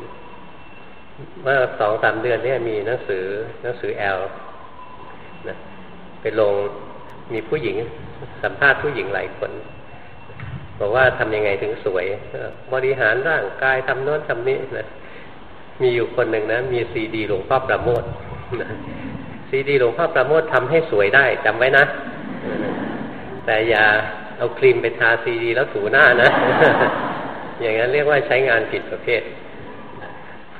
เมื่อสองสามเดือนเนี้มีหนังสือหนังสือ ELLE นะไปลงมีผู้หญิงสัมภาษณ์ผู้หญิงหลายคนบอกว่าทำยังไงถึงสวย บริหารร่างกายทำโน้นทำนี้นะมีอยู่คนหนึ่งนะ มีซีดีหลวงพ่อปราโมทย์ซีดีหลวงพ่อปราโมทย์ทำให้สวยได้จำไว้นะ แต่อย่าเอาครีมไปทาซีดีแล้วถูหน้านะ อย่างนั้นเรียกว่าใช้งานผิดประเภท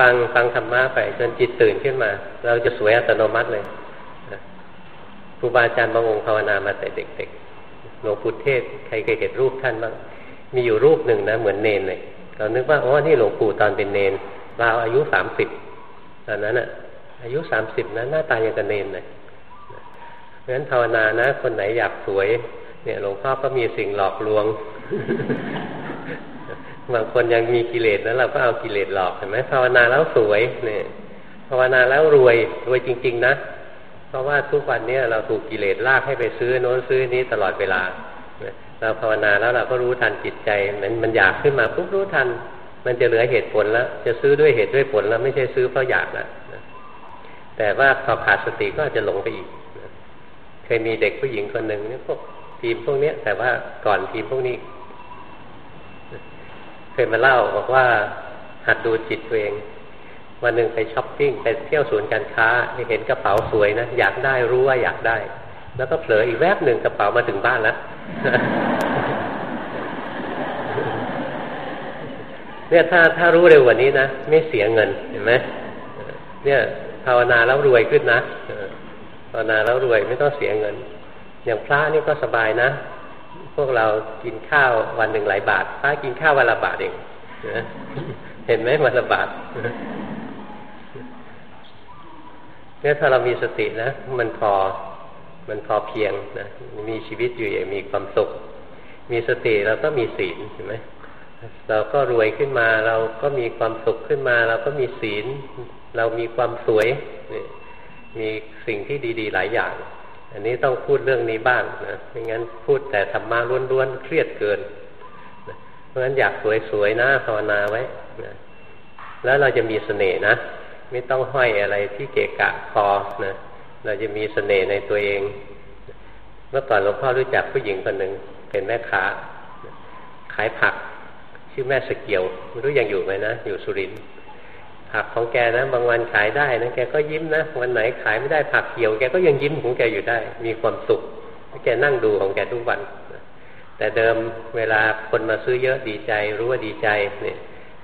ฟังฟังธรรมะไปจนจิตตื่นขึ้นมา เราจะสวยอัตโนมัติเลยครูบาอาจารย์บางองค์ภาวนามาแต่เด็กๆหลวงปู่เทศใครเคยเห็นรูปท่านบ้างมีอยู่รูปหนึ่งนะเหมือนเนนเลยเรานึกว่าอ๋อนี่หลวงปู่ตอนเป็นเนนเราอายุสามสิบตอนนั้นอะอายุสามสิบนะหน้าตายังกระเนนเลยเพราะฉะนั้นภาวนานะ คนไหนอยากสวย เนี่ยหลวงพ่อก็มีสิ่งหลอกลวง บางคนยังมีกิเลสแล้วเราก็เอากิเลสหลอกเห็นไหมภาวนาแล้วสวยเนี่ยภาวนาแล้วรวยรวยจริง ๆ นะ เพราะว่าทุกวันนี้เราถูกกิเลสลากให้ไปซื้อโน้นซื้อนี้ตลอดเวลาเราภาวนาแล้วเราก็รู้ทันจิตใจ มันมันอยากขึ้นมาปุ๊บรู้ทัน มันจะเหลือเหตุผลแล้ว จะซื้อด้วยเหตุด้วยผลแล้วไม่ใช่ซื้อเพราะอยากแล้วแต่ว่าพอขาดสติก็จะหลงไปอีกเคยมีเด็กผู้หญิงคนหนึ่งเนี่ยพวกทีมพวกนี้แต่ว่าก่อนทีมพวกนี้ เคยมาเล่าบอกว่าหัดดูจิตตัวเอง วันหนึ่งไปช้อปปิ้งไปเที่ยวศูนย์การค้าเห็นกระเป๋าสวยนะอยากได้รู้ว่าอยากได้ แล้วก็เผลออีกแวบหนึ่งกระเป๋ามาถึงบ้านแล้วเนี่ยถ้าถ้ารู้เร็วกว่านี้นะไม่เสียเงินเห็นไหมเนี่ยภาวนาแล้วรวยขึ้นนะภาวนาแล้วรวยไม่ต้องเสียเงิน อย่างพระนี่ก็สบายนะ พวกเรากินข้าววันหนึ่งหลายบาทพระกินข้าววันละบาทเองเห็นไหมวันละบาทเนี่ยถ้าเรามีสตินะ มันพอมันพอเพียงนะมีชีวิตอยู่อย่างมีความสุข มีสติเราก็มีศีลเห็นไหมเราก็รวยขึ้นมาเราก็มีความสุขขึ้นมา เราก็มีศีล เรามีความสวย มีสิ่งที่ดี ๆ หลายอย่าง อันนี้ต้องพูดเรื่องนี้บ้างนะไม่งั้นพูดแต่ธรรมะล้วนๆเครียดเกินนะเพราะฉะนั้นอยากสวยๆนะภาวนาไว้นะแล้วเราจะมีเสน่ห์นะ ไม่ต้องห้อยอะไรที่เกะกะคอนะเราจะมีเสน่ห์ในตัวเอง เมื่อก่อนหลวงพ่อรู้จักผู้หญิงคนหนึ่งเป็นแม่ค้าขายผัก ชื่อแม่สเกียวไม่รู้ยังอยู่ไหมนะ อยู่สุรินทร์ ผักของแกนะ บางวันขายได้นะแกก็ยิ้มนะวันไหนขายไม่ได้ผักเหี่ยวแกก็ยังยิ้มของแกอยู่ได้ มีความสุขแกนั่งดูของแกทุกวัน แต่เดิมเวลาคนมาซื้อเยอะดีใจ รู้ว่าดีใจเนี่ย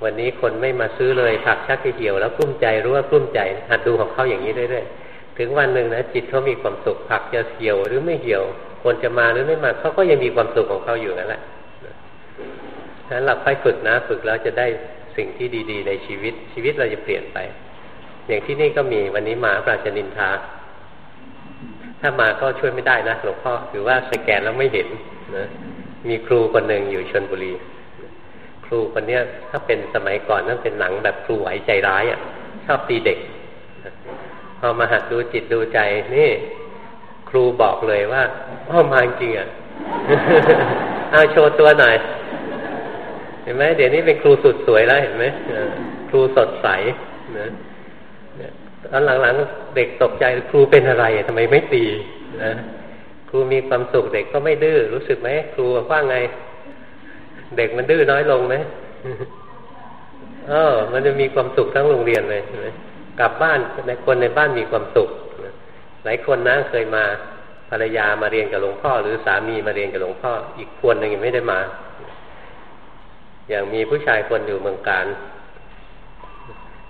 วันนี้คนไม่มาซื้อเลยผักชักเหี่ยวแล้วกลุ้มใจรู้ว่ากลุ้มใจหัดดูของเขาอย่างนี้เรื่อยๆถึงวันหนึ่งนะจิตเขามีความสุขผักจะเหี่ยวหรือไม่เหี่ยว คนจะมาหรือไม่มาเขาก็ยังมีความสุขของเขาอยู่นั่นแหละฉะนั้นเราค่อยฝึกนะฝึกแล้วจะได้ สิ่งที่ดี ๆ ในชีวิต ชีวิตเราจะเปลี่ยนไป อย่างที่นี่ก็มีวันนี้มาปราชนินทา ถ้ามาก็ช่วยไม่ได้นะหลวงพ่อถือว่าสแกนแล้วไม่เห็นนะมีครูคนหนึ่งอยู่ชนบุรี ครูคนเนี้ย ถ้าเป็นสมัยก่อนนั่นเป็นหนังแบบครูไหวใจร้ายอะ่ะชอบตีเด็ก พอมาหัดดูจิตดูใจนี่ครูบอกเลยว่าพ่อมาจริงอะ เอาโชว์ตัวหน่อย ห็นไหมเดี๋ยวนี้เป็นครูสุดสวยแล้วเห็นไหมครูสดใสนะตอนหลังๆเด็กตกใจครูเป็นอะไรทำไมไม่ตีนะครูมีความสุขเด็กก็ไม่ดื้อรู้สึกไหมครูว่าไง เด็กมันดื้อน้อยลงไหมเออ มันจะมีความสุขทั้งโรงเรียนเลยกลับบ้านในคนในบ้านมีความสุขหลายคนนะเคยมาภรรยามาเรียนกับหลวงพ่อ หรือสามีมาเรียนกับหลวงพ่อ อีกคนหนึ่งยังไม่ได้มา อย่างมีผู้ชายคนอยู่เมืองการ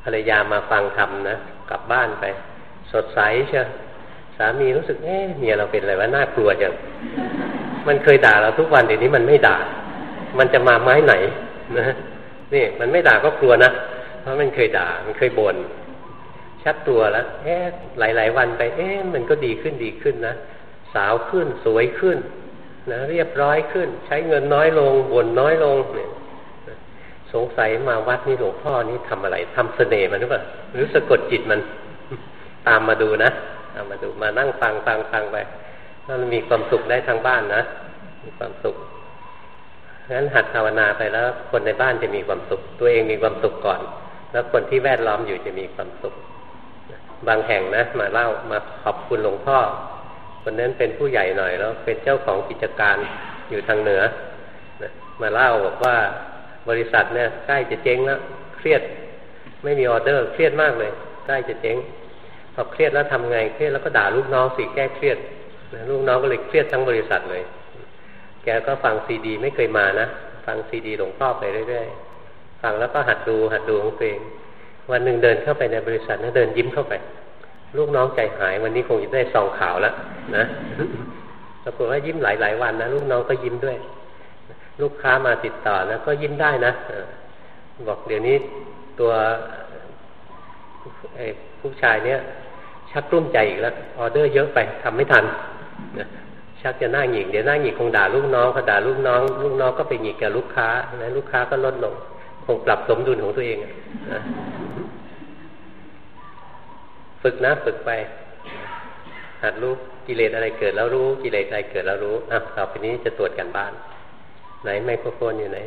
ภรรยามาฟังธรรมนะกลับบ้านไป สดใสเชียสามีรู้สึกเอ๊ะเมียเราเป็นอะไรวะน่ากลัวจังมันเคยด่าเราทุกวันเดี๋ยวนี้มันไม่ด่า มันจะมาไม้ไหนนะนี่มันไม่ด่าก็กลัวนะเพราะมันเคยด่ามันเคยบน่นชัดตัวแล้วเอ๊ะหลาย ๆ วันไป เอ๊ะมันก็ดีขึ้นดีขึ้นนะสาวขึ้นสวยขึ้นนะเรียบร้อยขึ้น ใช้เงินน้อยลงบ่นน้อยลงเนี่ย สงสัยมาวัดนี่หลวงพ่อนี่ทำอะไรทำเสน่ห์มันหรือเปล่าหรือสะกดจิตมันตามมาดูนะตามมาดูมานั่งฟังฟังฟังไปมันมีความสุขได้ทั้งบ้านนะมีความสุขงั้นหัดภาวนาไปแล้ว คนในบ้านจะมีความสุข ตัวเองมีความสุขก่อน แล้วคนที่แวดล้อมอยู่จะมีความสุข บางแห่งนะ มาเล่ามาขอบคุณหลวงพ่อ คนนั้นเป็นผู้ใหญ่หน่อยแล้วเป็นเจ้าของกิจการอยู่ทางเหนือมาเล่าบอกว่า บริษัทเนี่ยใกล้จะเจ๊งแล้วเครียด ไม่มีออเดอร์ เครียดมากเลยใกล้จะเจ๊งพอเครียดแล้วทำไงเครียดแล้วก็ด่าลูกน้องสิแก้เครียดลูกน้องก็เลยเครียดทั้งบริษัทเลย แกก็ฟังซีดี ไม่เคยมานะฟังซีดีหลวงพ่อไปเรื่อยๆฟังแล้วก็หัดดูหัดดูของตัวเองวันหนึ่งเดินเข้าไปในบริษัทแล้วเดินยิ้มเข้าไป ลูกน้องใจหาย วันนี้คงจะได้ซองข่าวแล้วนะปรากฏว่ายิ้มหลายๆวันนะลูกน้องก็ยิ้มด้วย ลูกค้ามาติดต่อนะก็ยิ้มได้นะบอกเดี๋ยวนี้ตัวผู้ชายเนี่ยชักกลุ้มใจอีกแล้วออเดอร์เยอะไปทำไม่ทันชักจะหน้าหงิกเดี๋ยวหน้าหงิกคงด่าลูกน้องพอด่าลูกน้อง ลูกน้องก็ไปหงิกกับลูกค้านะลูกค้าก็ลดลงคงปรับสมดุลของตัวเองฝึกนะฝึกไป หัดรู้กิเลสอะไรเกิดแล้วรู้กิเลสอะไรเกิดแล้วรู้อะต่อไปนี้จะตรวจกันบ้าน ไหนไมโครโฟนอยู่ไหน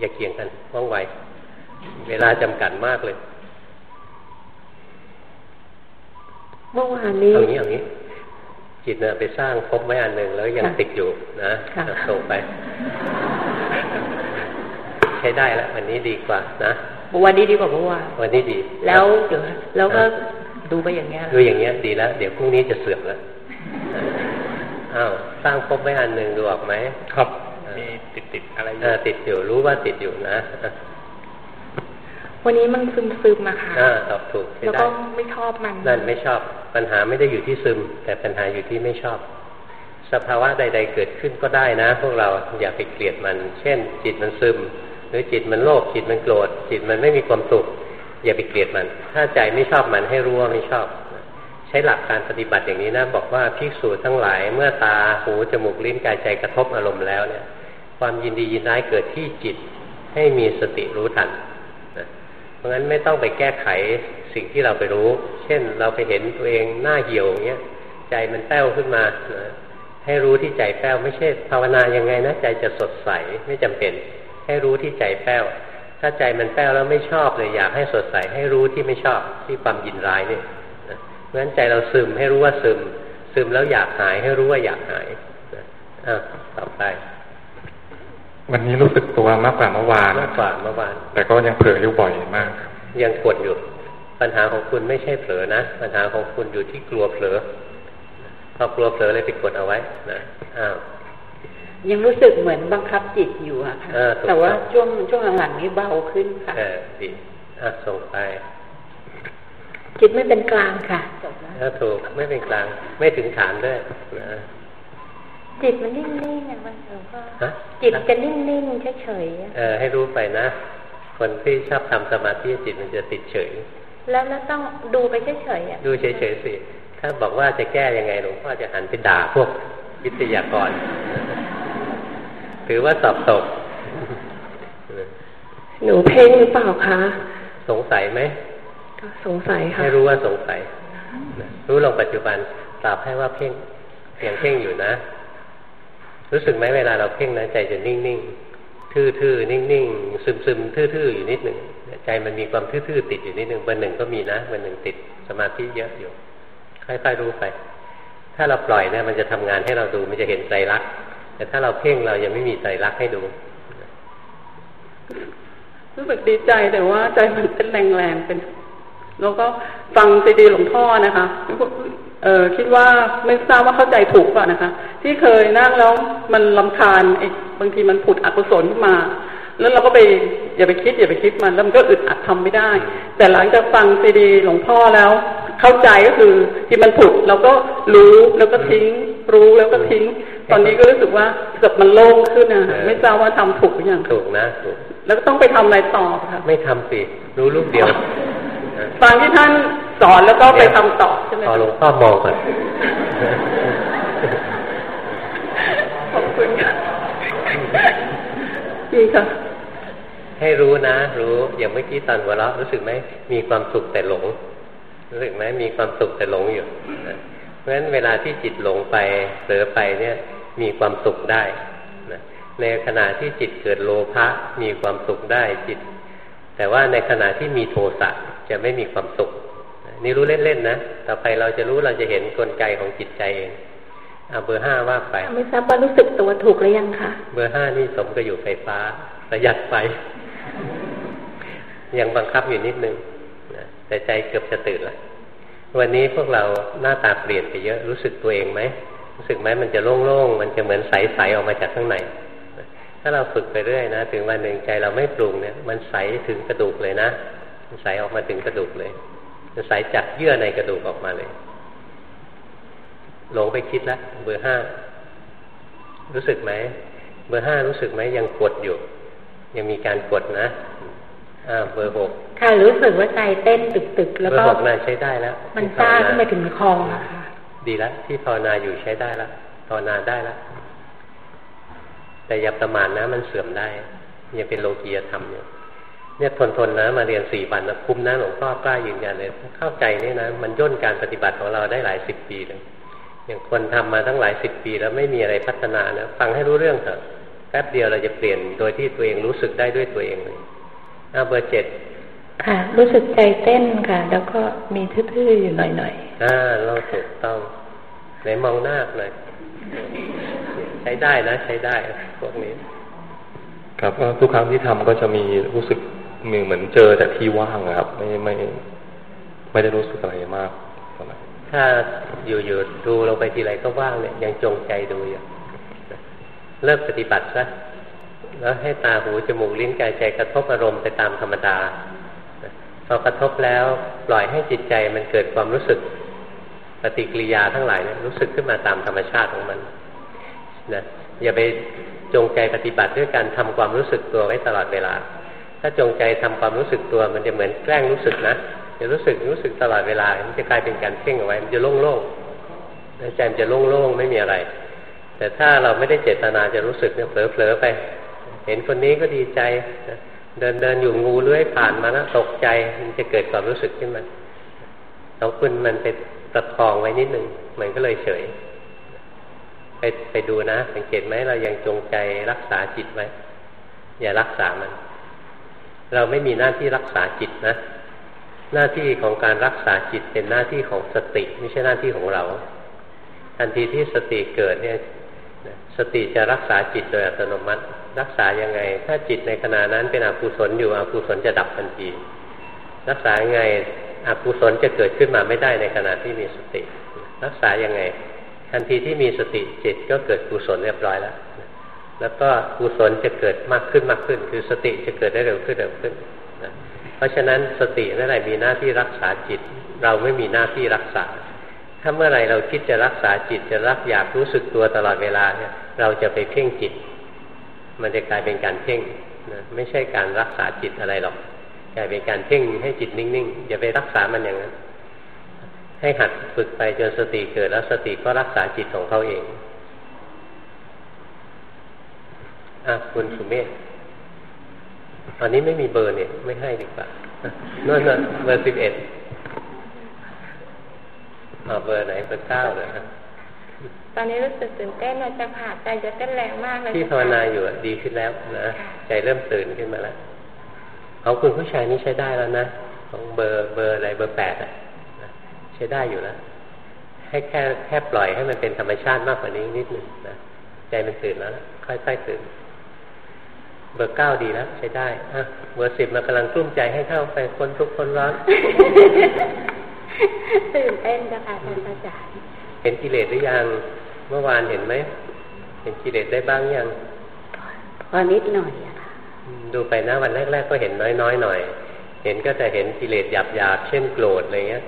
อย่าเกี่ยงกันว่องไว เวลาจำกัดมากเลย เมื่อวานนี้เอางี้เอางี้ จิตเนี่ยไปสร้างพบไว้อันหนึ่งแล้วยังติดอยู่นะส่งไป ใช้ได้แล้ววันนี้ดีกว่านะวันนี้ดีกว่าเมื่อวานวันนี้ดี แล้วเดี๋ยวแล้วก็ดูไปอย่างเงี้ย ดูอย่างเงี้ยดีแล้ว เดี๋ยวพรุ่งนี้จะเสื่อมแล้ว อ้าวสร้างพบไว้อันหนึ่งดูออกไหมครับมีติดติดอะไรอยู่ติดอยู่รู้ว่าติดอยู่นะ วันนี้มันซึมซึมอะค่ะอ่าตอบถูกแล้วก็ไม่ชอบมันนั่นไม่ชอบ ปัญหาไม่ได้อยู่ที่ซึม แต่ปัญหาอยู่ที่ไม่ชอบ สภาวะใด ๆ เกิดขึ้นก็ได้นะ พวกเราอย่าไปเกลียดมัน เช่น จิตมันซึม หรือจิตมันโลภจิตมันโกรธจิตมันไม่มีความสุขอย่าไปเกลียดมัน ถ้าใจไม่ชอบมันให้รู้ว่าไม่ชอบ ใช้หลักการปฏิบัติอย่างนี้นะบอกว่าภิกษุทั้งหลายเมื่อตาหูจมูกลิ้นกายใจกระทบอารมณ์แล้วเนี่ย ความยินดียินร้ายเกิดที่จิตให้มีสติรู้ทันเพราะงั้นไม่ต้องไปแก้ไขสิ่งที่เราไปรู้ เช่นเราไปเห็นตัวเองหน้าเหี่ยวอย่างเงี้ยใจมันแป้วขึ้นมานะให้รู้ที่ใจแป้วไม่ใช่ภาวนายังไงนะใจจะสดใสไม่จำเป็น ให้รู้ที่ใจแป้วถ้าใจมันแป้วแล้วไม่ชอบเลยอยากให้สดใสให้รู้ที่ไม่ชอบที่ความยินร้ายนี่ เพราะฉะนั้นใจเราซึมให้รู้ว่าซึม ซึมแล้วอยากหายให้รู้ว่าอยากหายอ่าต่อไป วันนี้รู้สึกตัวมากกว่าเมื่อวานมากกว่าเมื่อวาน แต่ก็ยังเผลออยู่บ่อยมาก ยังกดอยู่ ปัญหาของคุณไม่ใช่เผลอนะ ปัญหาของคุณอยู่ที่กลัวเผลอพอกลัวเผลอเลยไปกดเอาไว้นะอ้าวยังรู้สึกเหมือนบังคับจิตอยู่อะค่ะ แต่ว่าช่วงช่วงหลังนี้เบาขึ้นค่ะเออดีอะส่งไป จิตไม่เป็นกลางค่ะจบแล้วถูกไม่เป็นกลาง ไม่ถึงฐานด้วยนะจิตมันนิ่งๆอะมันหลวงพ่อจิตจะนิ่งๆเฉยๆเออให้รู้ไปนะ คนที่ชอบทำสมาธิจิตมันจะติดเฉย แล้วแล้วต้องดูไปเฉยๆอะดูเฉยๆสิถ้าบอกว่าจะแก้ยังไงหลวงพ่อจะหันไปด่าพวกวิทยากรถือว่าสอบตก หนูเพ่งหรือเปล่าคะ สงสัยไหม สงสัยค่ะให้รู้ว่าสงสัยรู้ลงปัจจุบันตราบให้ว่าเพ่งยังเพ่งอยู่นะ รู้สึกไหมเวลาเราเพ่งนะใจจะนิ่งๆทื่อๆนิ่งๆซึมๆทื่อๆอยู่นิดหนึ่งใจมันมีความทื่อๆติดอยู่นิดหนึ่งวันหนึ่งก็มีนะวันหนึ่งติดสมาธิเยอะอยู่ค่อยๆรู้ไป ถ้าเราปล่อยเนี่ยมันจะทำงานให้เราดูมันจะเห็นใจรักแต่ถ้าเราเพ่งเรายังไม่มีใจรักให้ดูรู้สึกดีใจแต่ว่าใจมันเป็นแรงๆเป็น แล้วก็ฟังซีดีหลวงพ่อนะคะเออคิดว่าไม่ทราบว่าเข้าใจถูกป่ะนะคะ ที่เคยนั่งแล้วมันลำคาญไอ้บางทีมันผุดอกุศลขึ้นมา แล้วเราก็ไปอย่าไปคิดอย่าไปคิดมันแล้วมันก็อึดอัดทำไม่ได้ แต่หลังจากฟังซีดีหลวงพ่อแล้ว เข้าใจก็คือที่มันผุดเราก็รู้แล้วก็ทิ้ง รู้แล้วก็ทิ้ง ตอนนี้ก็รู้สึกว่าเกิดมันโล่งขึ้นนะไม่ทราบว่าทำถูกหรือยังถูกนะถูกแล้วก็ต้องไปทำอะไรต่อค่ะไม่ทำสิรู้ลูกเดียว ฟังที่ท่านสอนแล้วก็ไปทำต่อใช่ไหมพอหลวงพ่อมองก่อนขอบคุณค่ะดีค่ะให้รู้นะ รู้อย่างเมื่อกี้ตอนหัวเราะรู้สึกไหมมีความสุขแต่หลง รู้สึกไหมมีความสุขแต่หลงอยู่เพราะฉะนั้นเวลาที่จิตหลงไปเผลอไปเนี่ยมีความสุขได้ในขณะที่จิตเกิดโลภะมีความสุขได้จิต แต่ว่าในขณะที่มีโทสะ จะไม่มีความสุข นี่รู้เล่นๆนะ ต่อไปเราจะรู้เราจะเห็นกลไกของจิตใจเองเอาเบอร์ห้าว่าไป ไม่ทราบว่ารู้สึกตัวถูกหรือยังคะเบอร์ห้านี่สมก็อยู่ไฟฟ้า ประหยัดไฟยังบังคับอยู่นิดนึงนะแต่ใจเกือบจะตื่นละวันนี้พวกเราหน้าตาเปลี่ยนไปเยอะรู้สึกตัวเองไหมรู้สึกไหมมันจะโล่งๆมันจะเหมือนใสๆออกมาจากข้างในถ้าเราฝึกไปเรื่อยนะ ถึงวันหนึ่งใจเราไม่ปรุงเนี่ย มันใสถึงกระดูกเลยนะ ใสออกมาถึงกระดูกเลยจะใสจากเยื่อในกระดูกออกมาเลยหลงไปคิดแล้วเบอร์ห้ารู้สึกไหมเบอร์ห้ารู้สึกไหมยังกดอยู่ ยังมีการกดนะอ่าเบอร์หกค่ะรู้สึกว่าใจเต้นตึกๆแล้วก็เบอร์หกน่าใช้ได้แล้วมันจ้าขึ้นไปถึงคออะค่ะดีแล้วที่ภาวนาอยู่ใช้ได้แล้วภาวนาได้แล้วแต่อย่าประมาทนะ มันเสื่อมได้ยังเป็นโลกียธรรมอยู่ เนี่ยทนทนนะมาเรียนสี่วันนะคุ้มนะหลวงพ่อกล้ายืนยันเลยเข้าใจนี่นะมันย่นการปฏิบัติของเราได้หลายสิบปีเลยอย่างคนทำมาทั้งหลายสิบปีแล้วไม่มีอะไรพัฒนานะฟังให้รู้เรื่องเถอะแป๊บเดียวเราจะเปลี่ยนโดยที่ตัวเองรู้สึกได้ด้วยตัวเองเลยอ่าเบอร์เจ็ดค่ะ รู้สึกใจเต้นค่ะ แล้วก็มีทื่อๆอยู่หน่อยๆอ่าเราถูกต้องไหนมองหน้าหน่อยใช้ได้นะ ใช้ได้พวกนี้ ครับทุกครั้งที่ทำก็จะมีรู้สึก มือเหมือนเจอแต่ที่ว่างครับ ไม่ไม่ไม่ได้รู้สึกอะไรมากถ้าอยู่อยู่ดูลงไปทีไรก็ว่างเนี่ยยังจงใจดูอยู่เลิกปฏิบัติซะแล้วให้ตาหูจมูกลิ้นกายใจกระทบอารมณ์ไปตามธรรมดาพอกระทบแล้วปล่อยให้จิตใจมันเกิดความรู้สึกปฏิกิริยาทั้งหลายเนี่ยรู้สึกขึ้นมาตามธรรมชาติของมันนะอย่าไปจงใจปฏิบัติด้วยการทำความรู้สึกตัวไว้ตลอดเวลา ถ้าจงใจทำความรู้สึกตัว มันจะเหมือนแกล้งรู้สึกนะจะรู้สึกรู้สึกตลอดเวลา มันจะกลายเป็นการเพ่งเอาไว้ มันจะโล่งๆใจมันจะโล่งๆไม่มีอะไร แต่ถ้าเราไม่ได้เจตนาจะรู้สึกเนี่ยเผลอๆไป เห็นคนนี้ก็ดีใจ เดินเดินอยู่งูเลื้อยผ่านมาแล้วตกใจมันจะเกิดความรู้สึกขึ้นมาของคุณมันไปประคองไว้นิดหนึ่งมันก็เลยเฉย ไปไปดูนะ สังเกตไหมเรายังจงใจรักษาจิตไว้ อย่ารักษามัน เราไม่มีหน้าที่รักษาจิตนะ หน้าที่ของการรักษาจิตเป็นหน้าที่ของสติ ไม่ใช่หน้าที่ของเรา ทันทีที่สติเกิดเนี่ยสติจะรักษาจิตโดยอัตโนมัติ รักษายังไง ถ้าจิตในขณะนั้นเป็นอกุศลอยู่อกุศลจะดับทันที รักษายังไงอกุศลจะเกิดขึ้นมาไม่ได้ในขณะที่มีสติ รักษายังไง ทันทีที่มีสติจิตก็เกิดกุศลเรียบร้อยแล้ว แล้วก็กุศลจะเกิดมากขึ้นมากขึ้น คือสติจะเกิดได้เร็วขึ้นเร็วขึ้นเพราะฉะนั้นสตินั่นแหละมีหน้าที่รักษาจิต เราไม่มีหน้าที่รักษา ถ้าเมื่อไรเราคิดจะรักษาจิตจะรักอยากรู้สึกตัวตลอดเวลาเนี่ยเราจะไปเพ่งจิต มันจะกลายเป็นการเพ่งนะไม่ใช่การรักษาจิตอะไรหรอกกลายเป็นการเพ่งให้จิตนิ่งๆอย่าไปรักษามันอย่างนั้น ให้หัดฝึกไปจนสติเกิดแล้วสติก็รักษาจิตของเขาเอง อะคุณสุเมธอันนี้ไม่มีเบอร์เนี่ยไม่ให้ดีกว่านั่นน่ะเบอร์สิบเอ็ดเบอร์ไหนเบอร์เก้าเลยตอนนี้รู้สึกตื่นเต้นเราจะผ่าใจจะเต้นแรงมากเลยที่ภาวนาอยู่ดีขึ้นแล้วนะใจเริ่มตื่นขึ้นมาแล้วของคุณผู้ชายนี่ใช้ได้แล้วนะของเบอร์เบอร์อะไรเบอร์แปดอะใช้ได้อยู่แล้วให้แค่แค่ปล่อยให้มันเป็นธรรมชาติมากกว่านี้นิดหนึ่งนะใจมันตื่นแล้วค่อยๆตื่นเบอร์เก้าดีแล้วใช้ได้อะเบอร์สิบมันกำลังกลุ้มใจให้เข้าไปคนทุกคนร้อนตื่นเต้นนะคะท่านอาจารย์เห็นกิเลสหรือยัง เมื่อวานเห็นไหม เห็นกิเลสได้บ้างยังพอนิดหน่อยอะค่ะ ดูไปนะวันแรก ๆ ก็เห็นน้อยๆหน่อย เห็นก็จะเห็นกิเลสหยาบๆเช่นโกรธอะไรเงี้ย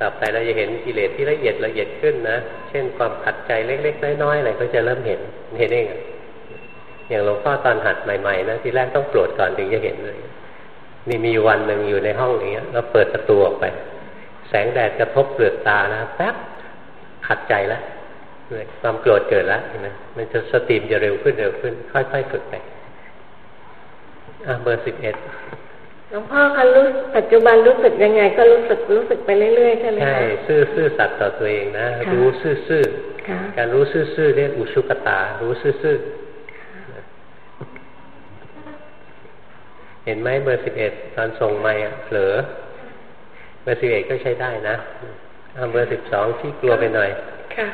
ต่อไปเราจะเห็นกิเลสที่ละเอียดละเอียดขึ้นนะ เช่นความขัดใจเล็ก ๆ น้อยๆอะไรก็จะเริ่มเห็นเห็นเองอ ย่างหลวงพ่อตอนหัดใหม่ๆนะที่แรกต้องโกรธก่อนถึงจะเห็นเลย นี่มีวันหนึ่งอยู่ในห้องอย่างเงี้ยเราเปิดประตูออกไป แสงแดดกระทบเปลือกตานะแป๊บขัดใจแล้วความโกรธเกิดแล้วเห็นไหมมันจะสติมจะเร็วขึ้นเร็วขึ้น ค่อยๆฝึกไปอ่าเบอร์สิบเอ็ดหลวงพ่อคะรู้ปัจจุบันรู้สึกยังไง ก็รู้สึกรู้สึกไปเรื่อยๆใช่ไหมใช่ซื่อซื่อสัตย์ต่อตัวเองนะ รู้ซื่อๆการรู้ซื่อๆเรียกอุชุกตา รู้ซื่อๆ เห็นไหมเบอร์สิบเอ็ดตอนส่งไม่เผลอ เบอร์สิบเอ็ดก็ใช้ได้นะเบอร์สิบสองที่กลัวไปหน่อย ค่ะ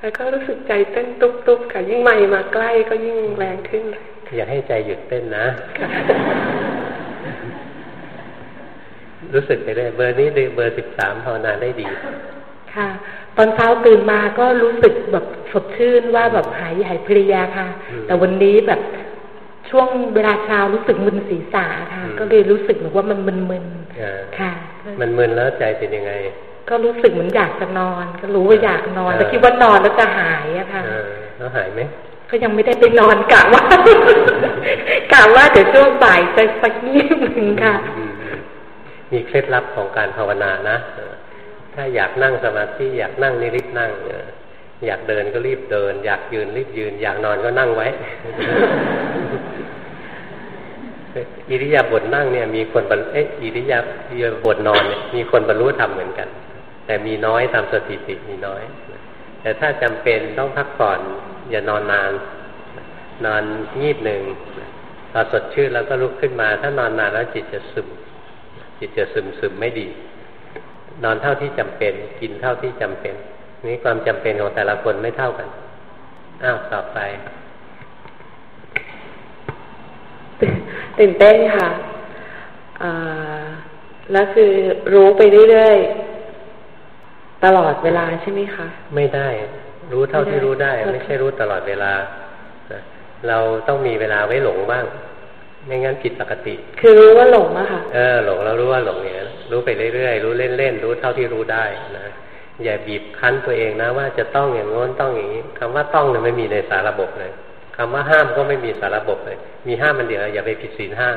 แล้วก็รู้สึกใจเต้นตุบๆค่ะ ยิ่งไม่มาใกล้ก็ยิ่งแรงขึ้น อย่าให้ใจหยุดเต้นนะ รู้สึกไปเลยเบอร์นี้เบอร์สิบสามภาวนาได้ดี ค่ะ ตอนเช้าตื่นมาก็รู้สึกแบบสดชื่นว่าแบบหายใหญ่เพลียค่ะ แต่วันนี้แบบ ช่วงเวลาเช้ารู้สึกมึนศีรษะค่ะ ก็เลยรู้สึกเหมือนว่ามันมึนๆค่ะ มันมึนแล้วใจเป็นยังไง ก็รู้สึกเหมือนอยากจะนอน ก็รู้ว่าอยากนอนแต่คิดว่านอนแล้วจะหายอะค่ะแล้วหายไหมก็ยังไม่ได้ไปนอนกะว่ากล่าวว่าเดี๋ยวช่วงบ่ายจะสักนิดหนึ่งค่ะ มีเคล็ดลับของการภาวนานะ ถ้าอยากนั่งสมาธิอยากนั่งนี่รีบนั่ง อยากเดินก็รีบเดิน อยากยืนรีบยืน อยากนอนก็นั่งไว้ อิริยาบถนั่งเนี่ย มีคนบรรเอ๊ะอิริยาบถนอนเนี่ยมีคนบรรลุธรรมเหมือนกัน แต่มีน้อยตามสถิติมีน้อย แต่ถ้าจำเป็นต้องพักผ่อนอย่านอนนาน นอนงีบหนึ่งพอสดชื่นแล้วก็ลุกขึ้นมา ถ้านอนนานแล้วจิตจะซึม จิตจะซึมซึมไม่ดี นอนเท่าที่จำเป็น กินเท่าที่จำเป็น นี่ความจำเป็นของแต่ละคนไม่เท่ากัน อ้าวต่อไป ตื่นเต้นค่ะแล้วคือรู้ไปเรื่อยๆตลอดเวลาใช่ไหมคะ ไม่ได้ รู้เท่าที่รู้ได้ ไม่ใช่รู้ตลอดเวลาเราต้องมีเวลาไว้หลงบ้างไม่งั้นผิดปกติ คือรู้ว่าหลงอะค่ะ เออหลงแล้วรู้ว่าหลงเนี่ยรู้ไปเรื่อยๆ รู้เล่นๆ รู้เท่าที่รู้ได้นะ อย่าบีบคั้นตัวเองนะ ว่าจะต้องอย่างโน้นต้องอย่างนี้คำว่าต้องเนี่ยไม่มีในสารระบบเลยคำว่าห้ามก็ไม่มีสารระบบเลย มีห้ามมันเดียวอย่าไปผิดศีลห้า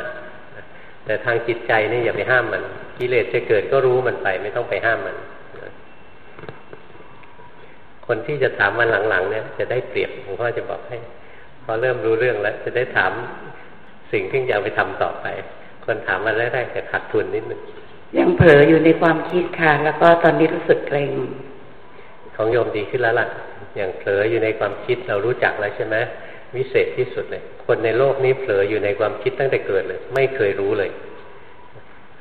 แต่ทางจิตใจนี่อย่าไปห้ามมัน กิเลสจะเกิดก็รู้มันไป ไม่ต้องไปห้ามมัน คนที่จะถามวันหลังๆ เนี่ย จะได้เปรียบหลวงพ่อจะบอกให้พอเริ่มรู้เรื่องแล้ว จะได้ถามสิ่งที่อยากไปทำต่อไป คนถามมาแรกๆแต่ขาดทุนนิดนึง ยังเผลออยู่ในความคิดค่ะ แล้วก็ตอนนี้รู้สึกเกรงของโยมดีขึ้นแล้วล่ะ อย่างเผลออยู่ในความคิดเรารู้จักแล้วใช่ไหมวิเศษที่สุดเลย คนในโลกนี้เผลออยู่ในความคิดตั้งแต่เกิดเลย ไม่เคยรู้เลย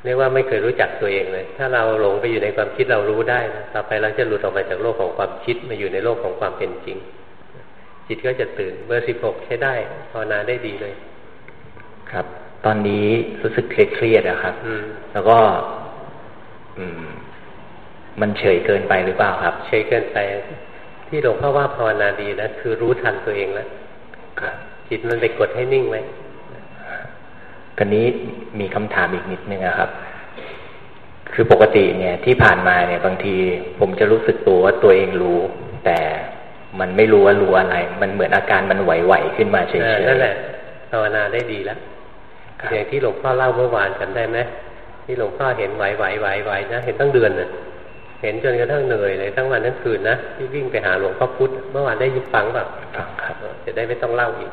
เรียกว่าไม่เคยรู้จักตัวเองเลย ถ้าเราหลงไปอยู่ในความคิดเรารู้ได้นะต่อไปเราจะหลุดออกมาจากโลกของความคิดมาอยู่ในโลกของความเป็นจริง จิตก็จะตื่นเบอร์สิบหกใช้ได้ภาวนาได้ดีเลย ครับ ตอนนี้รู้สึกเครียดอะครับแล้วก็ อืม มันเฉยเกินไปหรือเปล่าครับ เฉยเกินไป ที่หลวงพ่อว่าภาวนาดีนะคือรู้ทันตัวเองแล้วจิตมันไปกดให้นิ่งไว้กันนี้มีคำถามอีกนิดนึงครับ คือปกติเนี่ย ที่ผ่านมาเนี่ย บางที ผมจะรู้สึกตัวว่าตัวเองรู้ แต่มันไม่รู้ว่ารู้อะไร มันเหมือนอาการมันไหวๆขึ้นมาเฉยๆนั่นแหละภาวนาได้ดีแล้วอย่างที่หลวงพ่อเล่าเมื่อวานกันได้ไหม ที่หลวงพ่อเห็นไหวไหวไหวไหวนะ เห็นตั้งเดือนเลยเห็นจนกระทั่งเหนื่อยเลยทั้งวันทั้งคืนนะที่วิ่งไปหาหลวงพ่อพุธเมื่อวานได้ยุบฟังแบบฟังครับจะได้ไม่ต้องเล่าอีก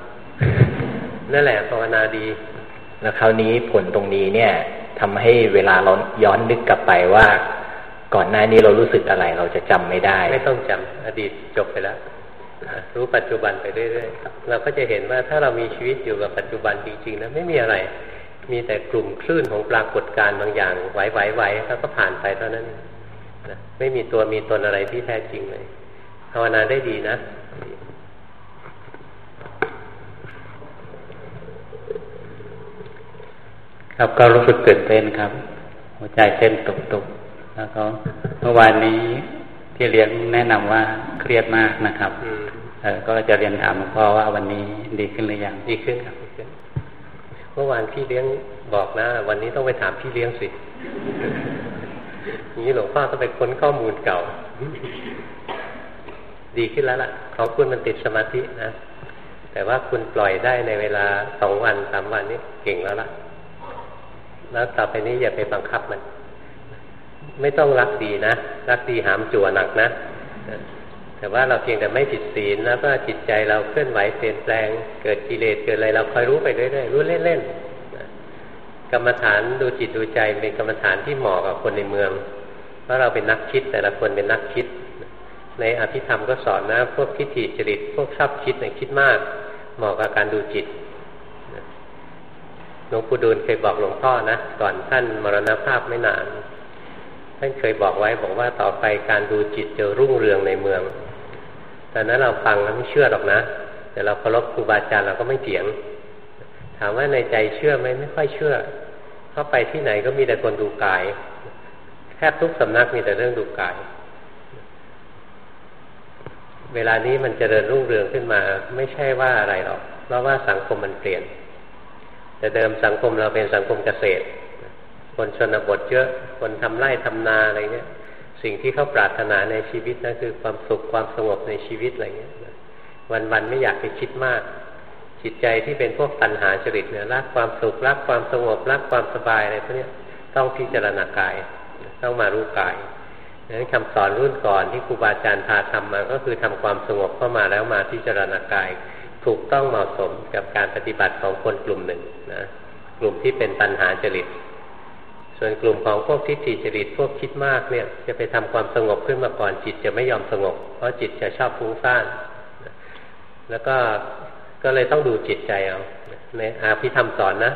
นั่นแหละภาวนาดี แล้วคราวนี้ผลตรงนี้เนี่ยทำให้เวลาเราย้อนนึกกลับไปว่า ก่อนหน้านี้เรารู้สึกอะไรเราจะจำไม่ได้ ไม่ต้องจำอดีตจบไปแล้วรู้ปัจจุบันไปเรื่อยๆเราก็จะเห็นว่าถ้าเรามีชีวิตอยู่กับปัจจุบันจริงๆนะไม่มีอะไร มีแต่กลุ่มคลื่นของปรากฏการณ์บางอย่างไหวๆๆแล้วก็ผ่านไปเท่านั้นนะไม่มีตัวมีตนอะไรที่แท้จริงเลยภาวนาได้ดีนะครับก็รู้สึกตื่นเต้นครับ หัวใจเต้นตุกๆแล้วก็เมื่อวานนี้ที่เรียนแนะนำว่าเครียดมากนะครับเออก็จะเรียนถามหลวงพ่อว่าวันนี้ดีขึ้นหรือยังดีขึ้นครับเมื่อวานพี่เลี้ยงบอกนะ วันนี้ต้องไปถามพี่เลี้ยงสินี้หลวงพ่อต้องไปค้นข้อมูลเก่า ดีขึ้นแล้วล่ะของคุณมันติดสมาธินะ แต่ว่าคุณปล่อยได้ในเวลาสองวันสามวันนี้เก่งแล้วล่ะ แล้วต่อไปนี้อย่าไปบังคับมัน ไม่ต้องรักดีนะ รักดีหามจั่วหนักนะ แต่ว่าเราเพียงแต่ไม่ผิดศีลแล้วก็จิตใจเราเคลื่อนไหวเปลี่ยนแปลง เกิดกิเลสเกิดอะไรเราคอยรู้ไปเรื่อยๆรู้เล่นๆกรรมฐานดูจิตดูใจเป็นกรรมฐานที่เหมาะกับคนในเมือง เพราะเราเป็นนักคิดแต่ละคนเป็นนักคิด ในอภิธรรมก็สอนนะ พวกทิฏฐิจริตพวกชอบคิดเนี่ยคิดมาก เหมาะกับการดูจิตหลวงปู่ดูลเคยบอกหลวงพ่อนะก่อนท่านมรณภาพไม่นานท่านเคยบอกไว้บอกว่าต่อไปการดูจิตจะรุ่งเรืองในเมือง ตอนนั้นเราฟังแล้วไม่เชื่อหรอกนะ แต่เราเคารพครูบาอาจารย์เราก็ไม่เถียง ถามว่าในใจเชื่อไหมไม่ค่อยเชื่อ เข้าไปที่ไหนก็มีแต่คนดูกาย แทบทุกสำนักมีแต่เรื่องดูกาย เวลานี้มันจเจริญรุ่งเรืองขึ้นมา ไม่ใช่ว่าอะไรหรอก เพราะว่าสังคมมันเปลี่ยน แต่เดิมสังคมเราเป็นสังคมเกษตร คนชนบทเยอะ คนทำไร่ทำนาอะไรเงี้ย สิ่งที่เขาปรารถนาในชีวิตนั่นคือความสุขความสงบในชีวิตอะไรเงี้ยวันๆไม่อยากไปคิดมาก จิตใจที่เป็นพวกตัณหาจริตเนี่ยรักความสุขรักความสงบรักความสบายอะไรพวกนี้ต้องพิจารณากาย ต้องมารู้กายดังนั้นคำสอนรุ่นก่อนที่ครูบาอาจารย์พาทำมา ก็คือทำความสงบเข้ามาแล้วมาพิจารณากาย ถูกต้องเหมาะสมกับการปฏิบัติของคนกลุ่มหนึ่งนะกลุ่มที่เป็นตัณหาจริต ส่วนกลุ่มของพวกทิฏฐิจริตพวกคิดมากเนี่ย จะไปทำความสงบขึ้นมาก่อนจิตจะไม่ยอมสงบ เพราะจิตจะชอบฟุ้งซ่านแล้วก็ก็เลยต้องดูจิตใจเอาในอาภิธรรมสอนนะ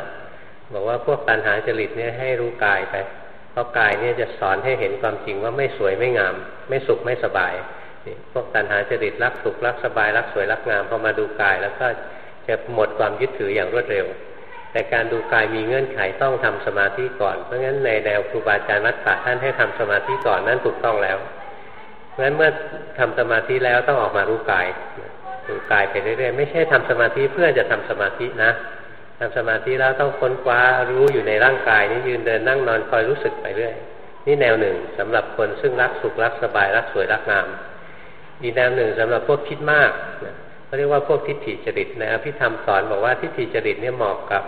บอกว่าพวกตัณหาจริตเนี่ยให้รู้กายไป เพราะกายเนี่ยจะสอนให้เห็นความจริงว่าไม่สวยไม่งาม ไม่สุขไม่สบายนี่พวกตัณหาจริตรักสุขรักสบายรักสวยรักงามพอมาดูกาย แล้วก็จะหมดความยึดถืออย่างรวดเร็ว แต่การดูกายมีเงื่อนไขต้องทำสมาธิก่อน เพราะงั้นในแนวครูบาอาจารย์วัดป่าท่านให้ทำสมาธิก่อนนั่นถูกต้องแล้ว เพราะฉะนั้นเมื่อทำสมาธิแล้วต้องออกมารู้กายดูกายไปเรื่อยๆไม่ใช่ทำสมาธิเพื่อจะทำสมาธินะทำสมาธิแล้วต้องค้นคว้ารู้อยู่ในร่างกายนี่ยืนเดินนั่งนอนคอยรู้สึกไปเรื่อยนี่แนวหนึ่งสำหรับคนซึ่งรักสุขรักสบายรักสวยรักงามอีกแนวหนึ่งสำหรับพวกคิดมากเขาเรียกว่าพวกทิฏฐิจริตนอภิธรรมสอนบอกว่าทิฏฐิจริตเนี่ยเหมาะกับ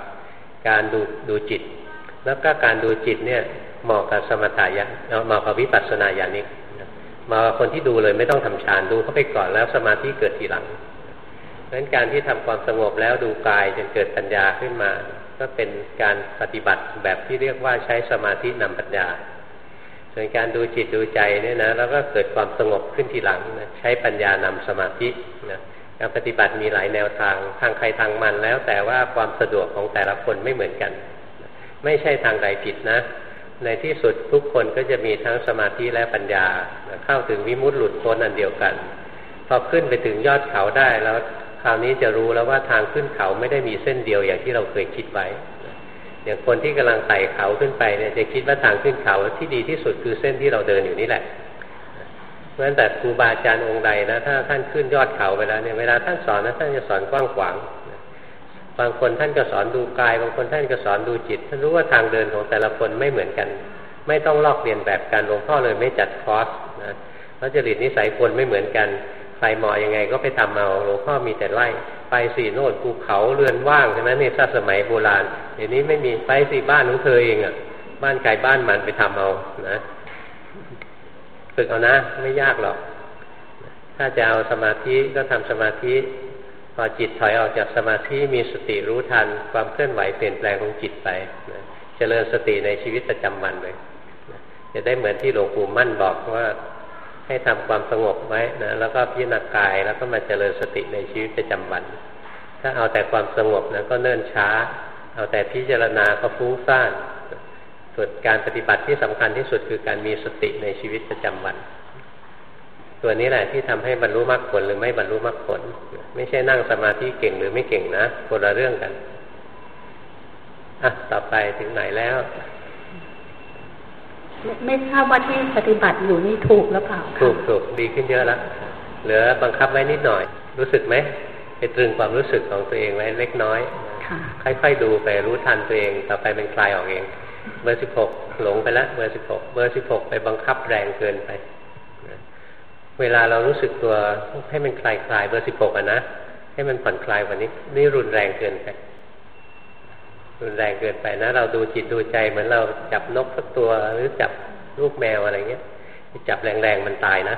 การดูดูจิต แล้วก็การดูจิตเนี่ยเหมาะกับสมถะยะเหมาะกับวิปัสสนาญาณิกมาคนที่ดูเลยไม่ต้องทำฌานดูเข้าไปก่อนแล้วสมาธิเกิดทีหลังเพราะฉะนั้นการที่ทำความสงบแล้วดูกายจนเกิดปัญญาขึ้นมา ก็เป็นการปฏิบัติแบบที่เรียกว่าใช้สมาธินำปัญญา ส่วนการดูจิตดูใจเนี่ยนะแล้วก็เกิดความสงบขึ้นทีหลังนะใช้ปัญญานำสมาธินะ การปฏิบัติมีหลายแนวทาง ทางใครทางมันแล้วแต่ว่าความสะดวกของแต่ละคนไม่เหมือนกัน ไม่ใช่ทางใดผิดนะ ในที่สุดทุกคนก็จะมีทั้งสมาธิและปัญญา เข้าถึงวิมุตติหลุดพ้นอันเดียวกัน พอขึ้นไปถึงยอดเขาได้แล้วคราวนี้จะรู้แล้วว่าทางขึ้นเขาไม่ได้มีเส้นเดียวอย่างที่เราเคยคิดไว้ อย่างคนที่กำลังไต่เขาขึ้นไปเนี่ยจะคิดว่าทางขึ้นเขาที่ดีที่สุดคือเส้นที่เราเดินอยู่นี่แหละ เพราะฉะนั้นแต่ครูบาอาจารย์องค์ใดนะถ้าท่านขึ้นยอดเขาไปแล้วเนี่ยเวลาท่านสอนนะท่านจะสอนกว้างขวางบางคนท่านก็สอนดูกาย บางคนท่านก็สอนดูจิตท่านรู้ว่าทางเดินของแต่ละคนไม่เหมือนกัน ไม่ต้องลอกเรียนแบบกันหลวงพ่อเลยไม่จัดคอร์สนะเพราะจริตนิสัยคนไม่เหมือนกันใครเหมาะยังไงก็ไปทำเอาหลวงพ่อมีแต่ไล่ไปสี่โน่นภูเขาเรือนว่างใช่ไหมนี่ถ้าสมัยโบราณเดี๋ยวนี้ไม่มีไปสี่บ้านของเธอเองอะ บ้านใครบ้านมันไปทำเอานะ ฝึกเอานะ ไม่ยากหรอก ถ้าจะเอาสมาธิก็ทำสมาธิ พอจิตถอยออกจากสมาธิมีสติรู้ทัน ความเคลื่อนไหวเปลี่ยนแปลงของจิตไปนะเจริญสติในชีวิตประจำวันเลยนะจะได้เหมือนที่หลวงปู่มั่นบอกว่าให้ทำความสงบไว้นะแล้วก็พิจารณากายแล้วก็มาเจริญสติในชีวิตประจำวัน ถ้าเอาแต่ความสงบนะก็เนิ่นช้า เอาแต่พิจารณาก็ฟุ้งซ่าน ส่วนการปฏิบัติที่สำคัญที่สุดคือการมีสติในชีวิตประจำวัน ตัวนี้แหละที่ทำให้บรรลุมรรคผลหรือไม่บรรลุมรรคผล ไม่ใช่นั่งสมาธิเก่งหรือไม่เก่งนะคนละเรื่องกันอะต่อไปถึงไหนแล้วไม่ทราบว่าที่ปฏิบัติอยู่นี่ถูกหรือเปล่าถูกถูกดีขึ้นเยอะแล้วเหลือบังคับไว้นิดหน่อย รู้สึกไหมไปตรึงความรู้สึกของตัวเองไว้เล็กน้อย ค่อยๆดูไปรู้ทันตัวเอง ต่อไปเป็นคลายออกเอง เบอร์สิบหกหลงไปแล้วเบอร์สิบหกเบอร์สิบหกไปบังคับแรงเกินไป เวลาเรารู้สึกตัวให้มันคลายคลายเบอร์สิบหกอะนะให้มันผ่อนคลายกว่านี้ นี่รุนแรงเกินไป รุนแรงเกินไปนะ เราดูจิตดูใจเหมือนเราจับนกสักตัวหรือจับลูกแมวอะไรเงี้ยจับแรงๆมันตายนะ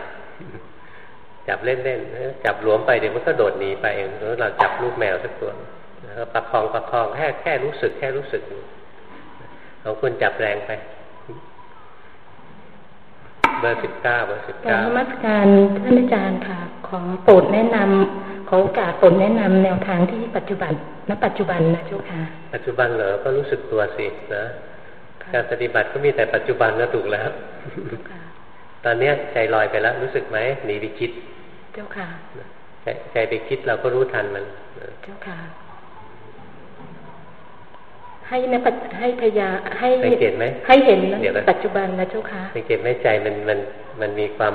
จับเล่นๆจับหลวมไปเดี๋ยวมันก็โดดหนีไปเองแล้วเราจับลูกแมวสักตัวแล้วประคองประคองแค่แค่รู้สึกแค่รู้สึก ของคุณจับแรงไป เบอร์สิบเก้าเบอร์สิบเก้าธรรมสการท่านอาจารย์ค่ะ ของโปรดแนะนำขอโอกาสโปรดแนะนำแนวทางที่ปัจจุบันณปัจจุบันนะเจ้าค่ะ ปัจจุบันเหรอก็รู้สึกตัวสินะการปฏิบัติก็มีแต่ปัจจุบันนะถูกแล้ว ตอนนี้ใจลอยไปแล้ว รู้สึกไหมหนีไปคิด เจ้าค่ะ ใจไปคิดเราก็รู้ทันมัน เจ้าค่ะ ให้นให้พยาให้สังเกตไหมให้เห็นปัจจุบันนะเจ้าค่ะสังเกตไหมใจมันมันมันมีความ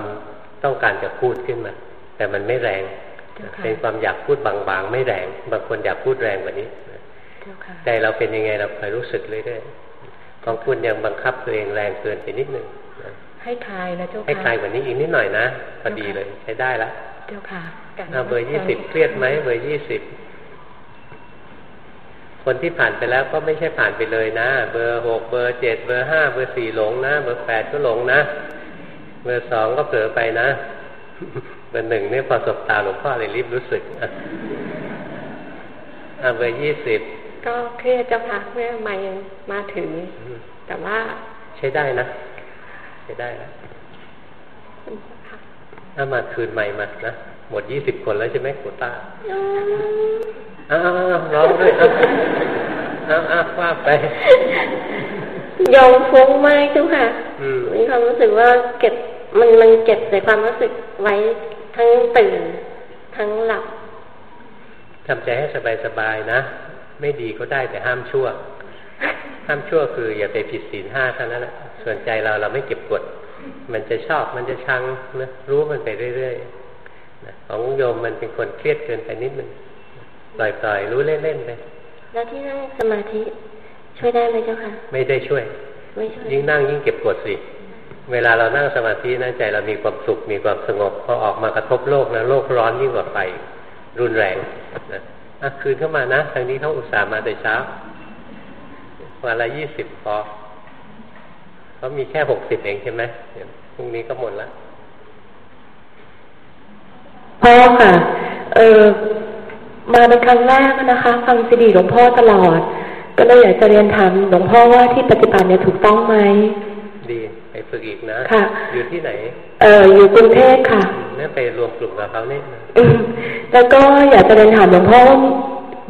ต้องการจะพูดขึ้นมา แต่มันไม่แรง เป็นความอยากพูดบางๆ ไม่แรง บางคนอยากพูดแรงกว่านี้ใจเราเป็นยังไงเราคอยรู้สึกเรื่อยๆของคุณยังบังคับตัวเองแรงเกินไปนิดนึงให้คลายนะเจ้าค่ะให้คลายกว่านี้อีกนิดหน่อยนะพอดีเลยใช้ได้ละเจ้าค่ะเบอร์ยี่สิบเครียดไหมเบอร์ยี่สิบ คนที่ผ่านไปแล้วก็ไม่ใช่ผ่านไปเลยนะ เบอร์หกเบอร์เจ็ดเบอร์ห้าเบอร์สี่หลงนะ เบอร์แปดก็หลงนะ เบอร์สองก็เผลอไปนะ เบอร์หนึ่งนี่พอสบตาหลวงพ่อเลยรีบรู้สึกอะเบอร์ยี่สิบก็เครียดเจ้าค่ะเมื่อมายังมาถึง แต่ว่า ใช้ได้นะ ใช้ได้แล้วถ้ามาคืนใหม่มานะ หมดยี่สิบคนแล้วใช่ไหมโคต้า อ้าวร้องด้วยอ้าวอ้าวว่าไปยอมฟุ้งมากเจ้าค่ะมีความรู้สึกว่าเก็บมันมันเก็บใส่ความรู้สึกไว้ทั้งตื่นทั้งหลับทำใจให้สบายๆนะ ไม่ดีก็ได้แต่ห้ามชั่ว ห้ามชั่วคือ อย่าไปผิดศีลห้าเท่านั้นแหละส่วนใจเราเราไม่เก็บกด มันจะชอบมันจะชังนะรู้มันไปเรื่อยๆของโยมมันเป็นคนเครียดเกินไปนิดนึง ปล่อยๆรู้เล่นๆไปแล้วที่นั่งสมาธิช่วยได้ไหมเจ้าค่ะไม่ได้ช่วย ไม่ช่วย ยิ่งนั่งยิ่งเก็บกดสิเวลาเรานั่งสมาธินะใจเรามีความสุขมีความสงบพอออกมากระทบโลกนะโลกร้อนยิ่งกว่าไฟรุนแรงนะอะคืนเข้ามานะทางนี้เขาอุตส่าห์มาแต่เช้าวันละยี่สิบพอเขามีแค่หกสิบเองใช่ไหมเดี๋ยวพรุ่งนี้ก็หมดละพ่อค่ะ เออ มาเป็นครั้งแรกนะคะ ฟังซีดีหลวงพ่อตลอด ก็เลยอยากจะเรียนถามหลวงพ่อว่าที่ปฏิบัติเนี่ยถูกต้องไหมดีไปฝึกอีกนะค่ะอยู่ที่ไหน เอออยู่กรุงเทพค่ะเนี่ยไปรวมกลุ่มกับเขาเนี่ยอืมแล้วก็อยากจะเรียนถามหลวงพ่อว่า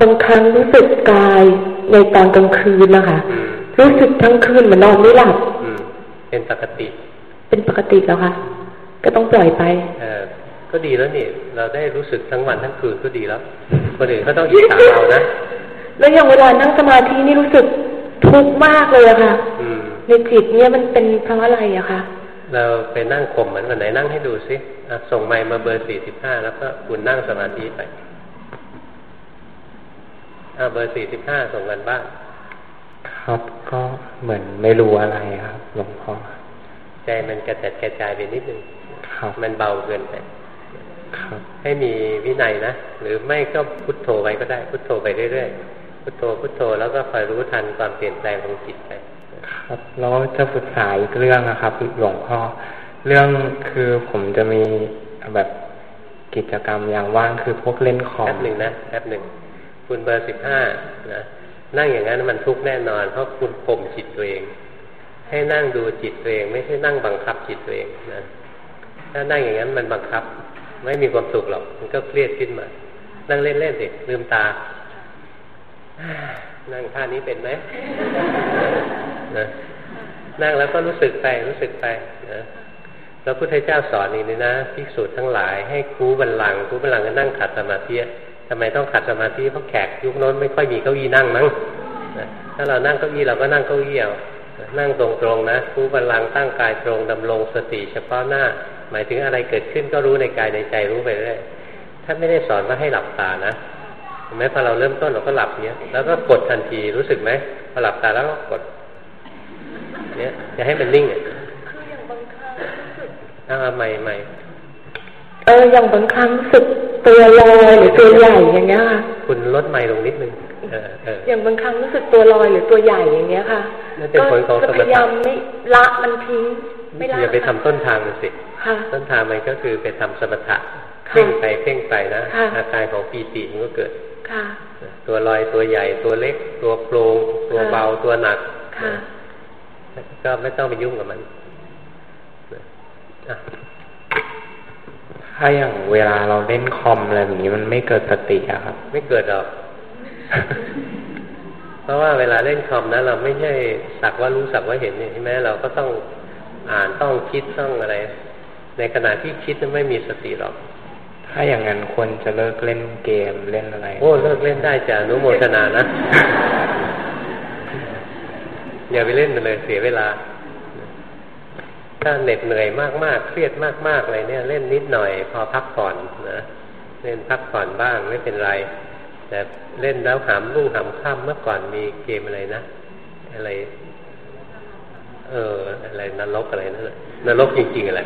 บางครั้งรู้สึกกายในตอนกลางคืนนะคะอืมรู้สึกทั้งคืนเหมือนนอนไม่หลับอืมเป็นปกติ เป็นปกติแล้วค่ะก็ต้องปล่อยไป เออ ก็ดีแล้วนี่ เราได้รู้สึกทั้งวันทั้งคืนก็ดีแล้วคนอื่นเขาต้องอิจฉาเรานะ แล้วอย่างเวลานั่งสมาธินี่รู้สึกทุกข์มากเลยอะค่ะอืมในจิตเนี่ยมันเป็นเพราะอะไรอะคะเราไปนั่งข่มเหมือนวันไหนนั่งให้ดูซิอะส่งไมค์มาเบอร์สี่สิบห้าแล้วก็คุณนั่งสมาธิไปอ่าเบอร์สี่สิบห้าส่งกันบ้างครับก็เหมือนไม่รู้อะไรครับหลวงพ่อใจมันกระจัดกระจายไปนิดนึงครับมันเบาเกินไปครับ ให้มีวินัยนะ หรือไม่ก็พุทโธไว้ก็ได้ พุทโธไปเรื่อยๆ พุทโธพุทโธแล้วก็คอยรู้ทันความเปลี่ยนแปลงของจิตไปครับแล้วจะปรึกษาอีกเรื่องนะครับหลวงพ่อเรื่องคือผมจะมีแบบกิจกรรมอย่างว่างคือพวกเล่นคอมแป๊บหนึ่งนะแป๊บหนึ่งคุณเบอร์สิบห้านะนั่งอย่างนั้นมันทุกข์แน่นอน เพราะคุณข่มจิตตัวเอง ให้นั่งดูจิตตัวเอง ไม่ใช่นั่งบังคับจิตตัวเองนะถ้านั่งอย่างนั้นมันบังคับ ไม่มีความสุขหรอก มันก็เครียดขึ้นมา นั่งเล่นๆสิลืมตา นั่งท่านี้เป็นไหมนะนั่งแล้วก็รู้สึกไปรู้สึกไปนะแล้วพุทธเจ้าสอนนี่นะภิกษุทั้งหลายให้คูบันลังคูบันลังก็นั่งขัดสมาธิทำไมต้องขัดสมาธิเพราะแขกยุคโน้นไม่ค่อยมีเก้าอี้นั่งมั้งนะถ้าเรานั่งเก้าอี้เราก็นั่งเก้าอี้เอานั่งตรงๆนะคูบันลังตั้งกายตรงดำรงสติเฉพาะหน้า หมายถึงอะไรเกิดขึ้นก็รู้ในกายในใจรู้ไปเรื่อยถ้าไม่ได้สอนว่าให้หลับตานะเห็นไหมพอเราเริ่มต้นเราก็หลับเนี้ยแล้วก็กดทันทีรู้สึกไหมพอหลับตาแล้วก็กด เนี้ยจะให้มันนิ่งอะเอาใหม่ใหม่เอออย่างบางครั้งรู้สึกตัวลอยหรือตัวใหญ่อย่างเงี้ยค่ะคุณลดไมค์ลงนิดนึงเออเอออย่างบางครั้งรู้สึกตัวลอยหรือตัวใหญ่อย่างเงี้ยค่ะนั่นเป็นผลของก็สมถะพยายามไม่ละมันทิ้ง ไม่ละอย่าไปทำต้นทางมันสิค่ะต้นทางมันก็คือไปทำสมถะค่ะเพ่งไปเพ่งไปนะค่ะอาการของปีติมันก็เกิดค่ะตัวลอยตัวใหญ่ตัวเล็ก ตัวโปร่งตัวค่ะเบาตัวหนักค่ะก็ไม่ต้องไปยุ่งกับมันอะถ้าอย่างเวลาเราเล่นคอมอะไรแบบนี้มันไม่เกิดสติอะครับ ไม่เกิดหรอก เพราะว่าเวลาเล่นคอมนะเราไม่ใช่สักว่ารู้สักว่าเห็นเนี่ยใช่ไหมเราก็ต้องอ่านต้องคิดต้องอะไร ในขณะที่คิดนั้นไม่มีสติหรอก ถ้าอย่างนั้นควรจะเลิกเล่นเกมเล่นอะไร โอ้เลิกเล่นได้จะอนุโมทนานะ อย่าไปเล่นมันเลยเสียเวลา ถ้าเหน็ดเหนื่อยมากๆเครียดมากๆอะไรเนี่ย เล่นนิดหน่อย พอพักผ่อนนะเล่นพักผ่อนบ้างไม่เป็นไร แต่เล่นแล้วหามรุ่งหามค่ำเมื่อก่อนมีเกมอะไรนะ อะไร เออ อะไรนรกอะไรนั่นแหละนรกจริงๆอะไร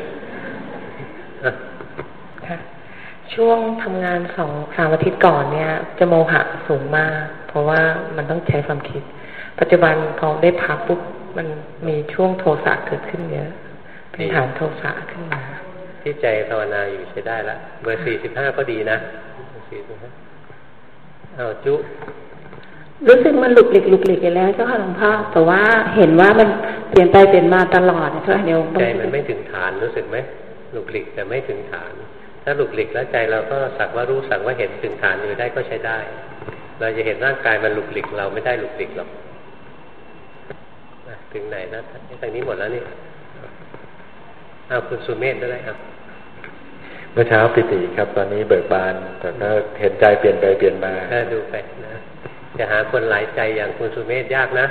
อะค่ะช่วงทำงานสองสามอาทิตย์ก่อนเนี่ย จะโมหะสูงมาก เพราะว่ามันต้องใช้ความคิด ปัจจุบันพอได้พักปุ๊บมันมีช่วงโทสะเกิดขึ้นเยอะเป็นฐานโทสะขึ้นมา ที่ใจภาวนาอยู่ใช้ได้ละเบอร์สี่สิบห้าก็ดีนะสี่สิบห้า เอาจุรู้สึกมันหลุกหลีกหลุกหลีกไปแล้วเจ้าค่ะหลวงพ่อแต่ว่าเห็นว่ามันเปลี่ยนไปเปลี่ยนมาตลอดเจ้าค่ะเดี๋ยวใจมันไม่ถึงฐานรู้สึกไหมหลุกหลีกแต่ไม่ถึงฐาน ถ้าหลุกหลีกแล้วใจเราก็สักว่ารู้สักว่าเห็นถึงฐานอยู่ได้ก็ใช้ได้ เราจะเห็นร่างกายมันหลุกหลีกเราไม่ได้หลุกหลีกหรอกถึงไหนนะทางนี้หมดแล้วนี่เอาคุณสุเมธได้ครับ เมื่อเช้าปิติครับ ตอนนี้เบิกบานแต่ก็เห็นใจเปลี่ยนไปเปลี่ยนมาก็ดูไปนะจะหาคนหลายใจอย่างคุณสุเมธยากนะ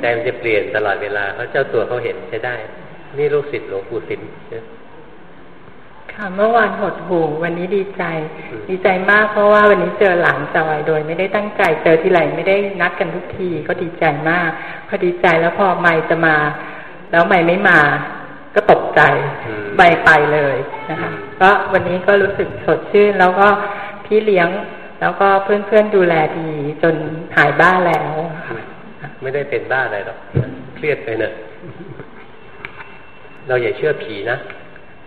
ใจมันจะเปลี่ยนตลอดเวลาเขาเจ้าตัวเขาเห็นใช้ได้ นี่ลูกศิษย์หลวงปู่สิมค่ะเมื่อวานหดหูวันนี้ดีใจ ดีใจมากเพราะว่าวันนี้เจอหลานจอยโดย ไม่ได้ตั้งใจเจอที่ไหนไม่ได้นัดกันทุกทีก็ดีใจมากพอดีใจแล้วพอไม่จะมา แล้วไม่ไม่มา ก็ตกใจใบไปเลยนะคะก็วันนี้ก็รู้สึกสดชื่น แล้วก็พี่เลี้ยง แล้วก็เพื่อนๆดูแลดี จนหายบ้าแล้ว ไม่ได้เป็นบ้าอะไรหรอกเครียดไปเนอะเราอย่าเชื่อผีนะ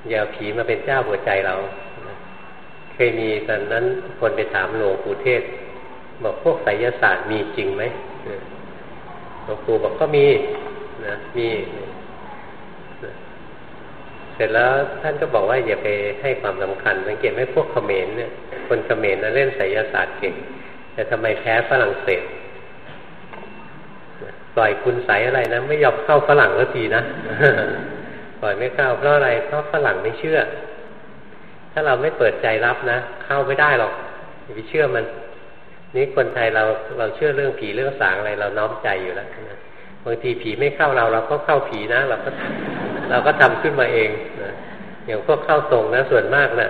อย่าผีมาเป็นเจ้าหัวใจเรา เคยมีตอนนั้นคนไปถามหลวงปู่เทศ บอกพวกไสยศาสตร์มีจริงไหมหลวงปู่บอกก็มีนะมีเส ร็จแล้วท่านก็บอกว่าอย่าไปให้ความสำคัญ สังเกตไหมพวกเขมรเนี่ย คนเขมรนะเล่นไสยศาสตร์เก่ง แต่ทำไมแพ้ฝรั่งเศสปล่อยคุณใสอะไรนะไม่ยอมเข้าฝรั่งสักทีนะปล่อยไม่เข้าเพราะอะไรเพราะฝรั่งไม่เชื่อ ถ้าเราไม่เปิดใจรับนะเข้าไม่ได้หรอกอย่าไปเชื่อมัน นี่คนไทยเราเราเชื่อเรื่องผีเรื่องสางอะไรเราน้อมใจอยู่แล้วบางทีผีไม่เข้าเราเราก็เข้าผีนะ เราก็ เราก็ทำขึ้นมาเองนะอย่างพวกเข้าทรงนะส่วนมากนะ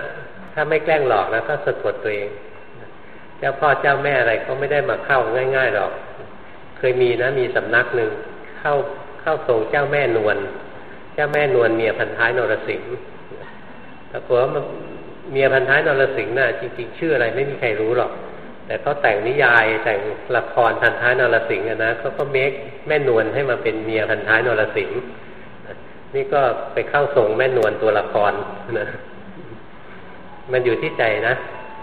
ถ้าไม่แกล้งหลอกนะก็สะกดตัวเอง เจ้าพ่อเจ้าแม่อะไรก็ไม่ได้มาเข้าง่ายๆหรอก เคยมีนะมีสำนักหนึ่งเข้าเข้าทรงเจ้าแม่นวลเจ้าแม่นวลเมียพันท้ายนรสิงห์แต่กว่าเมียพันท้ายนรสิงห์น่ะจริงๆชื่ออะไรไม่มีใครรู้หรอก แต่เขาแต่งนิยายแต่งละครพันท้ายนรสิงห์นะเขาก็เมคแม่นวลให้มาเป็นเมียพันท้ายนรสิงห์ นี่ก็ไปเข้าทรงแม่นวลตัวละครนะมันอยู่ที่ใจนะ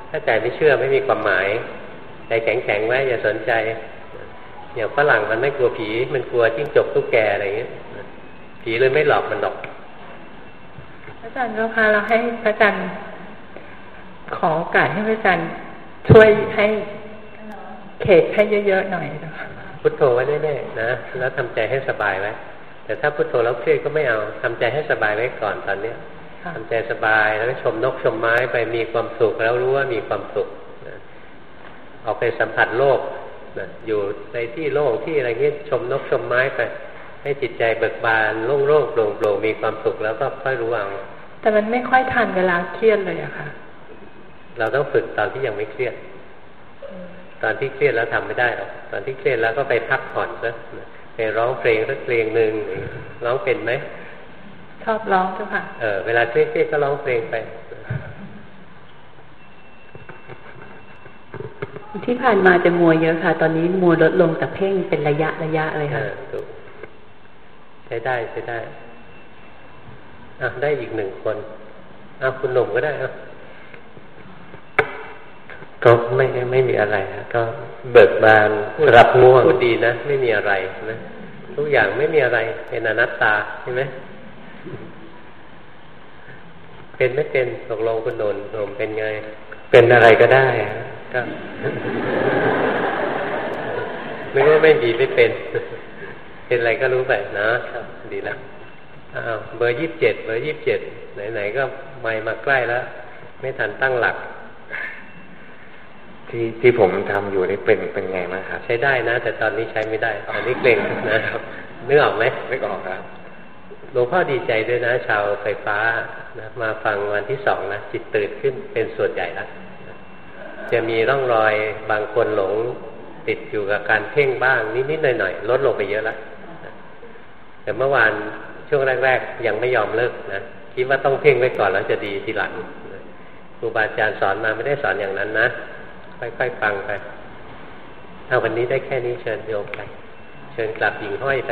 ถ้าใจไม่เชื่อไม่มีความหมาย ใจแข็งแข็งไว้อย่าสนใจอย่างฝรั่งมันไม่กลัวผี มันกลัวจิ้งจกตุ๊กแกอะไรอย่างเงี้ยผีเลยไม่หลอกมันหรอกพระอาจารย์เจ้าค่ะเราให้พระอาจารย์ขอโอกาสให้พระอาจารย์ช่วยให้เขตให้เยอะๆหน่อยนะคะพุทโธไว้แน่ๆนะ แล้วทำใจให้สบายไว้ แต่ถ้าพุทโธแล้วเครียดก็ไม่เอาทำใจให้สบายไว้ก่อนตอนเนี้ยทำใจสบายแล้วก็ชมนกชมไม้ไปมีความสุขแล้วรู้ว่ามีความสุขนะออกไปสัมผัสโลกนะอยู่ในที่โล่งที่อะไรเงี้ยชมนกชมไม้ไปให้จิตใจเบิกบานโล่งโล่งโปร่งโปร่งมีความสุขแล้วก็ค่อยรู้เอาแต่มันไม่ค่อยทันเวลาเครียดเลยอะค่ะ เราต้องฝึกตอนที่ยังไม่เครียด ตอนที่เครียดแล้วทำไม่ได้หรอกตอนที่เครียดแล้วก็ไปพักผ่อนซะ ไปร้องเพลงสักเพลงหนึ่งร้องเป็นไหมชอบร้องเจ้าค่ะเออเวลาเครียดก็ร้องเพลงไป ที่ผ่านมาจะมัวเยอะค่ะ ตอนนี้มัวลดลงแต่เพ่งเป็นระยะระยะเลยค่ะช้ได้ใช้ได้อะได้อีกหนึ่งคนอะคุณหนุ่มก็ได้อะ ก็ไม่ไม่มีอะไรก็เบิกบานรับง่วงพูดดีนะไม่มีอะไรนะทุกอย่างไม่มีอะไร เป็นอนัตตาใช่ไหมเป็นไม่เป็นตกลงคุณหนุ่มหนุ่มเป็นไง เป็นอะไรก็ได้ก็ไม่ว่าไม่ดีไม่เป็น เป็นอะไรก็รู้ไปนะครับดีแล้วอ้าวเบอร์ยี่สิบเจ็ดเบอร์ยี่สิบเจ็ดไหนๆก็ไม่มาใกล้แล้ว ไม่ทันตั้งหลัก ที่ที่ผมทำอยู่นี่เป็นเป็นไงมางครับ ใช้ได้นะ แต่ตอนนี้ใช้ไม่ได้ตอนนี้เกรงนะครับนึกออกไหมนึกออกครับหลวงพ่อดีใจด้วยนะ ชาวไฟฟ้านะมาฟังวันที่สองนะจิตตื่นขึ้นเป็นส่วนใหญ่แล้วจะมีร่องรอยบางคนหลงติดอยู่กับการเพ่งบ้างนิดๆหน่อยๆลดลงไปเยอะแล้วแต่เมื่อวานช่วงแรก ๆ ยังไม่ยอมเลิกนะคิดว่าต้องเพ่งไว้ก่อนแล้วจะดีทีหลังครูบาอาจารย์สอนมาไม่ได้สอนอย่างนั้นนะ ค่อยๆฟังไปเอาวันนี้ได้แค่นี้เชิญโยมไป เชิญกลับหญิงห้อยไป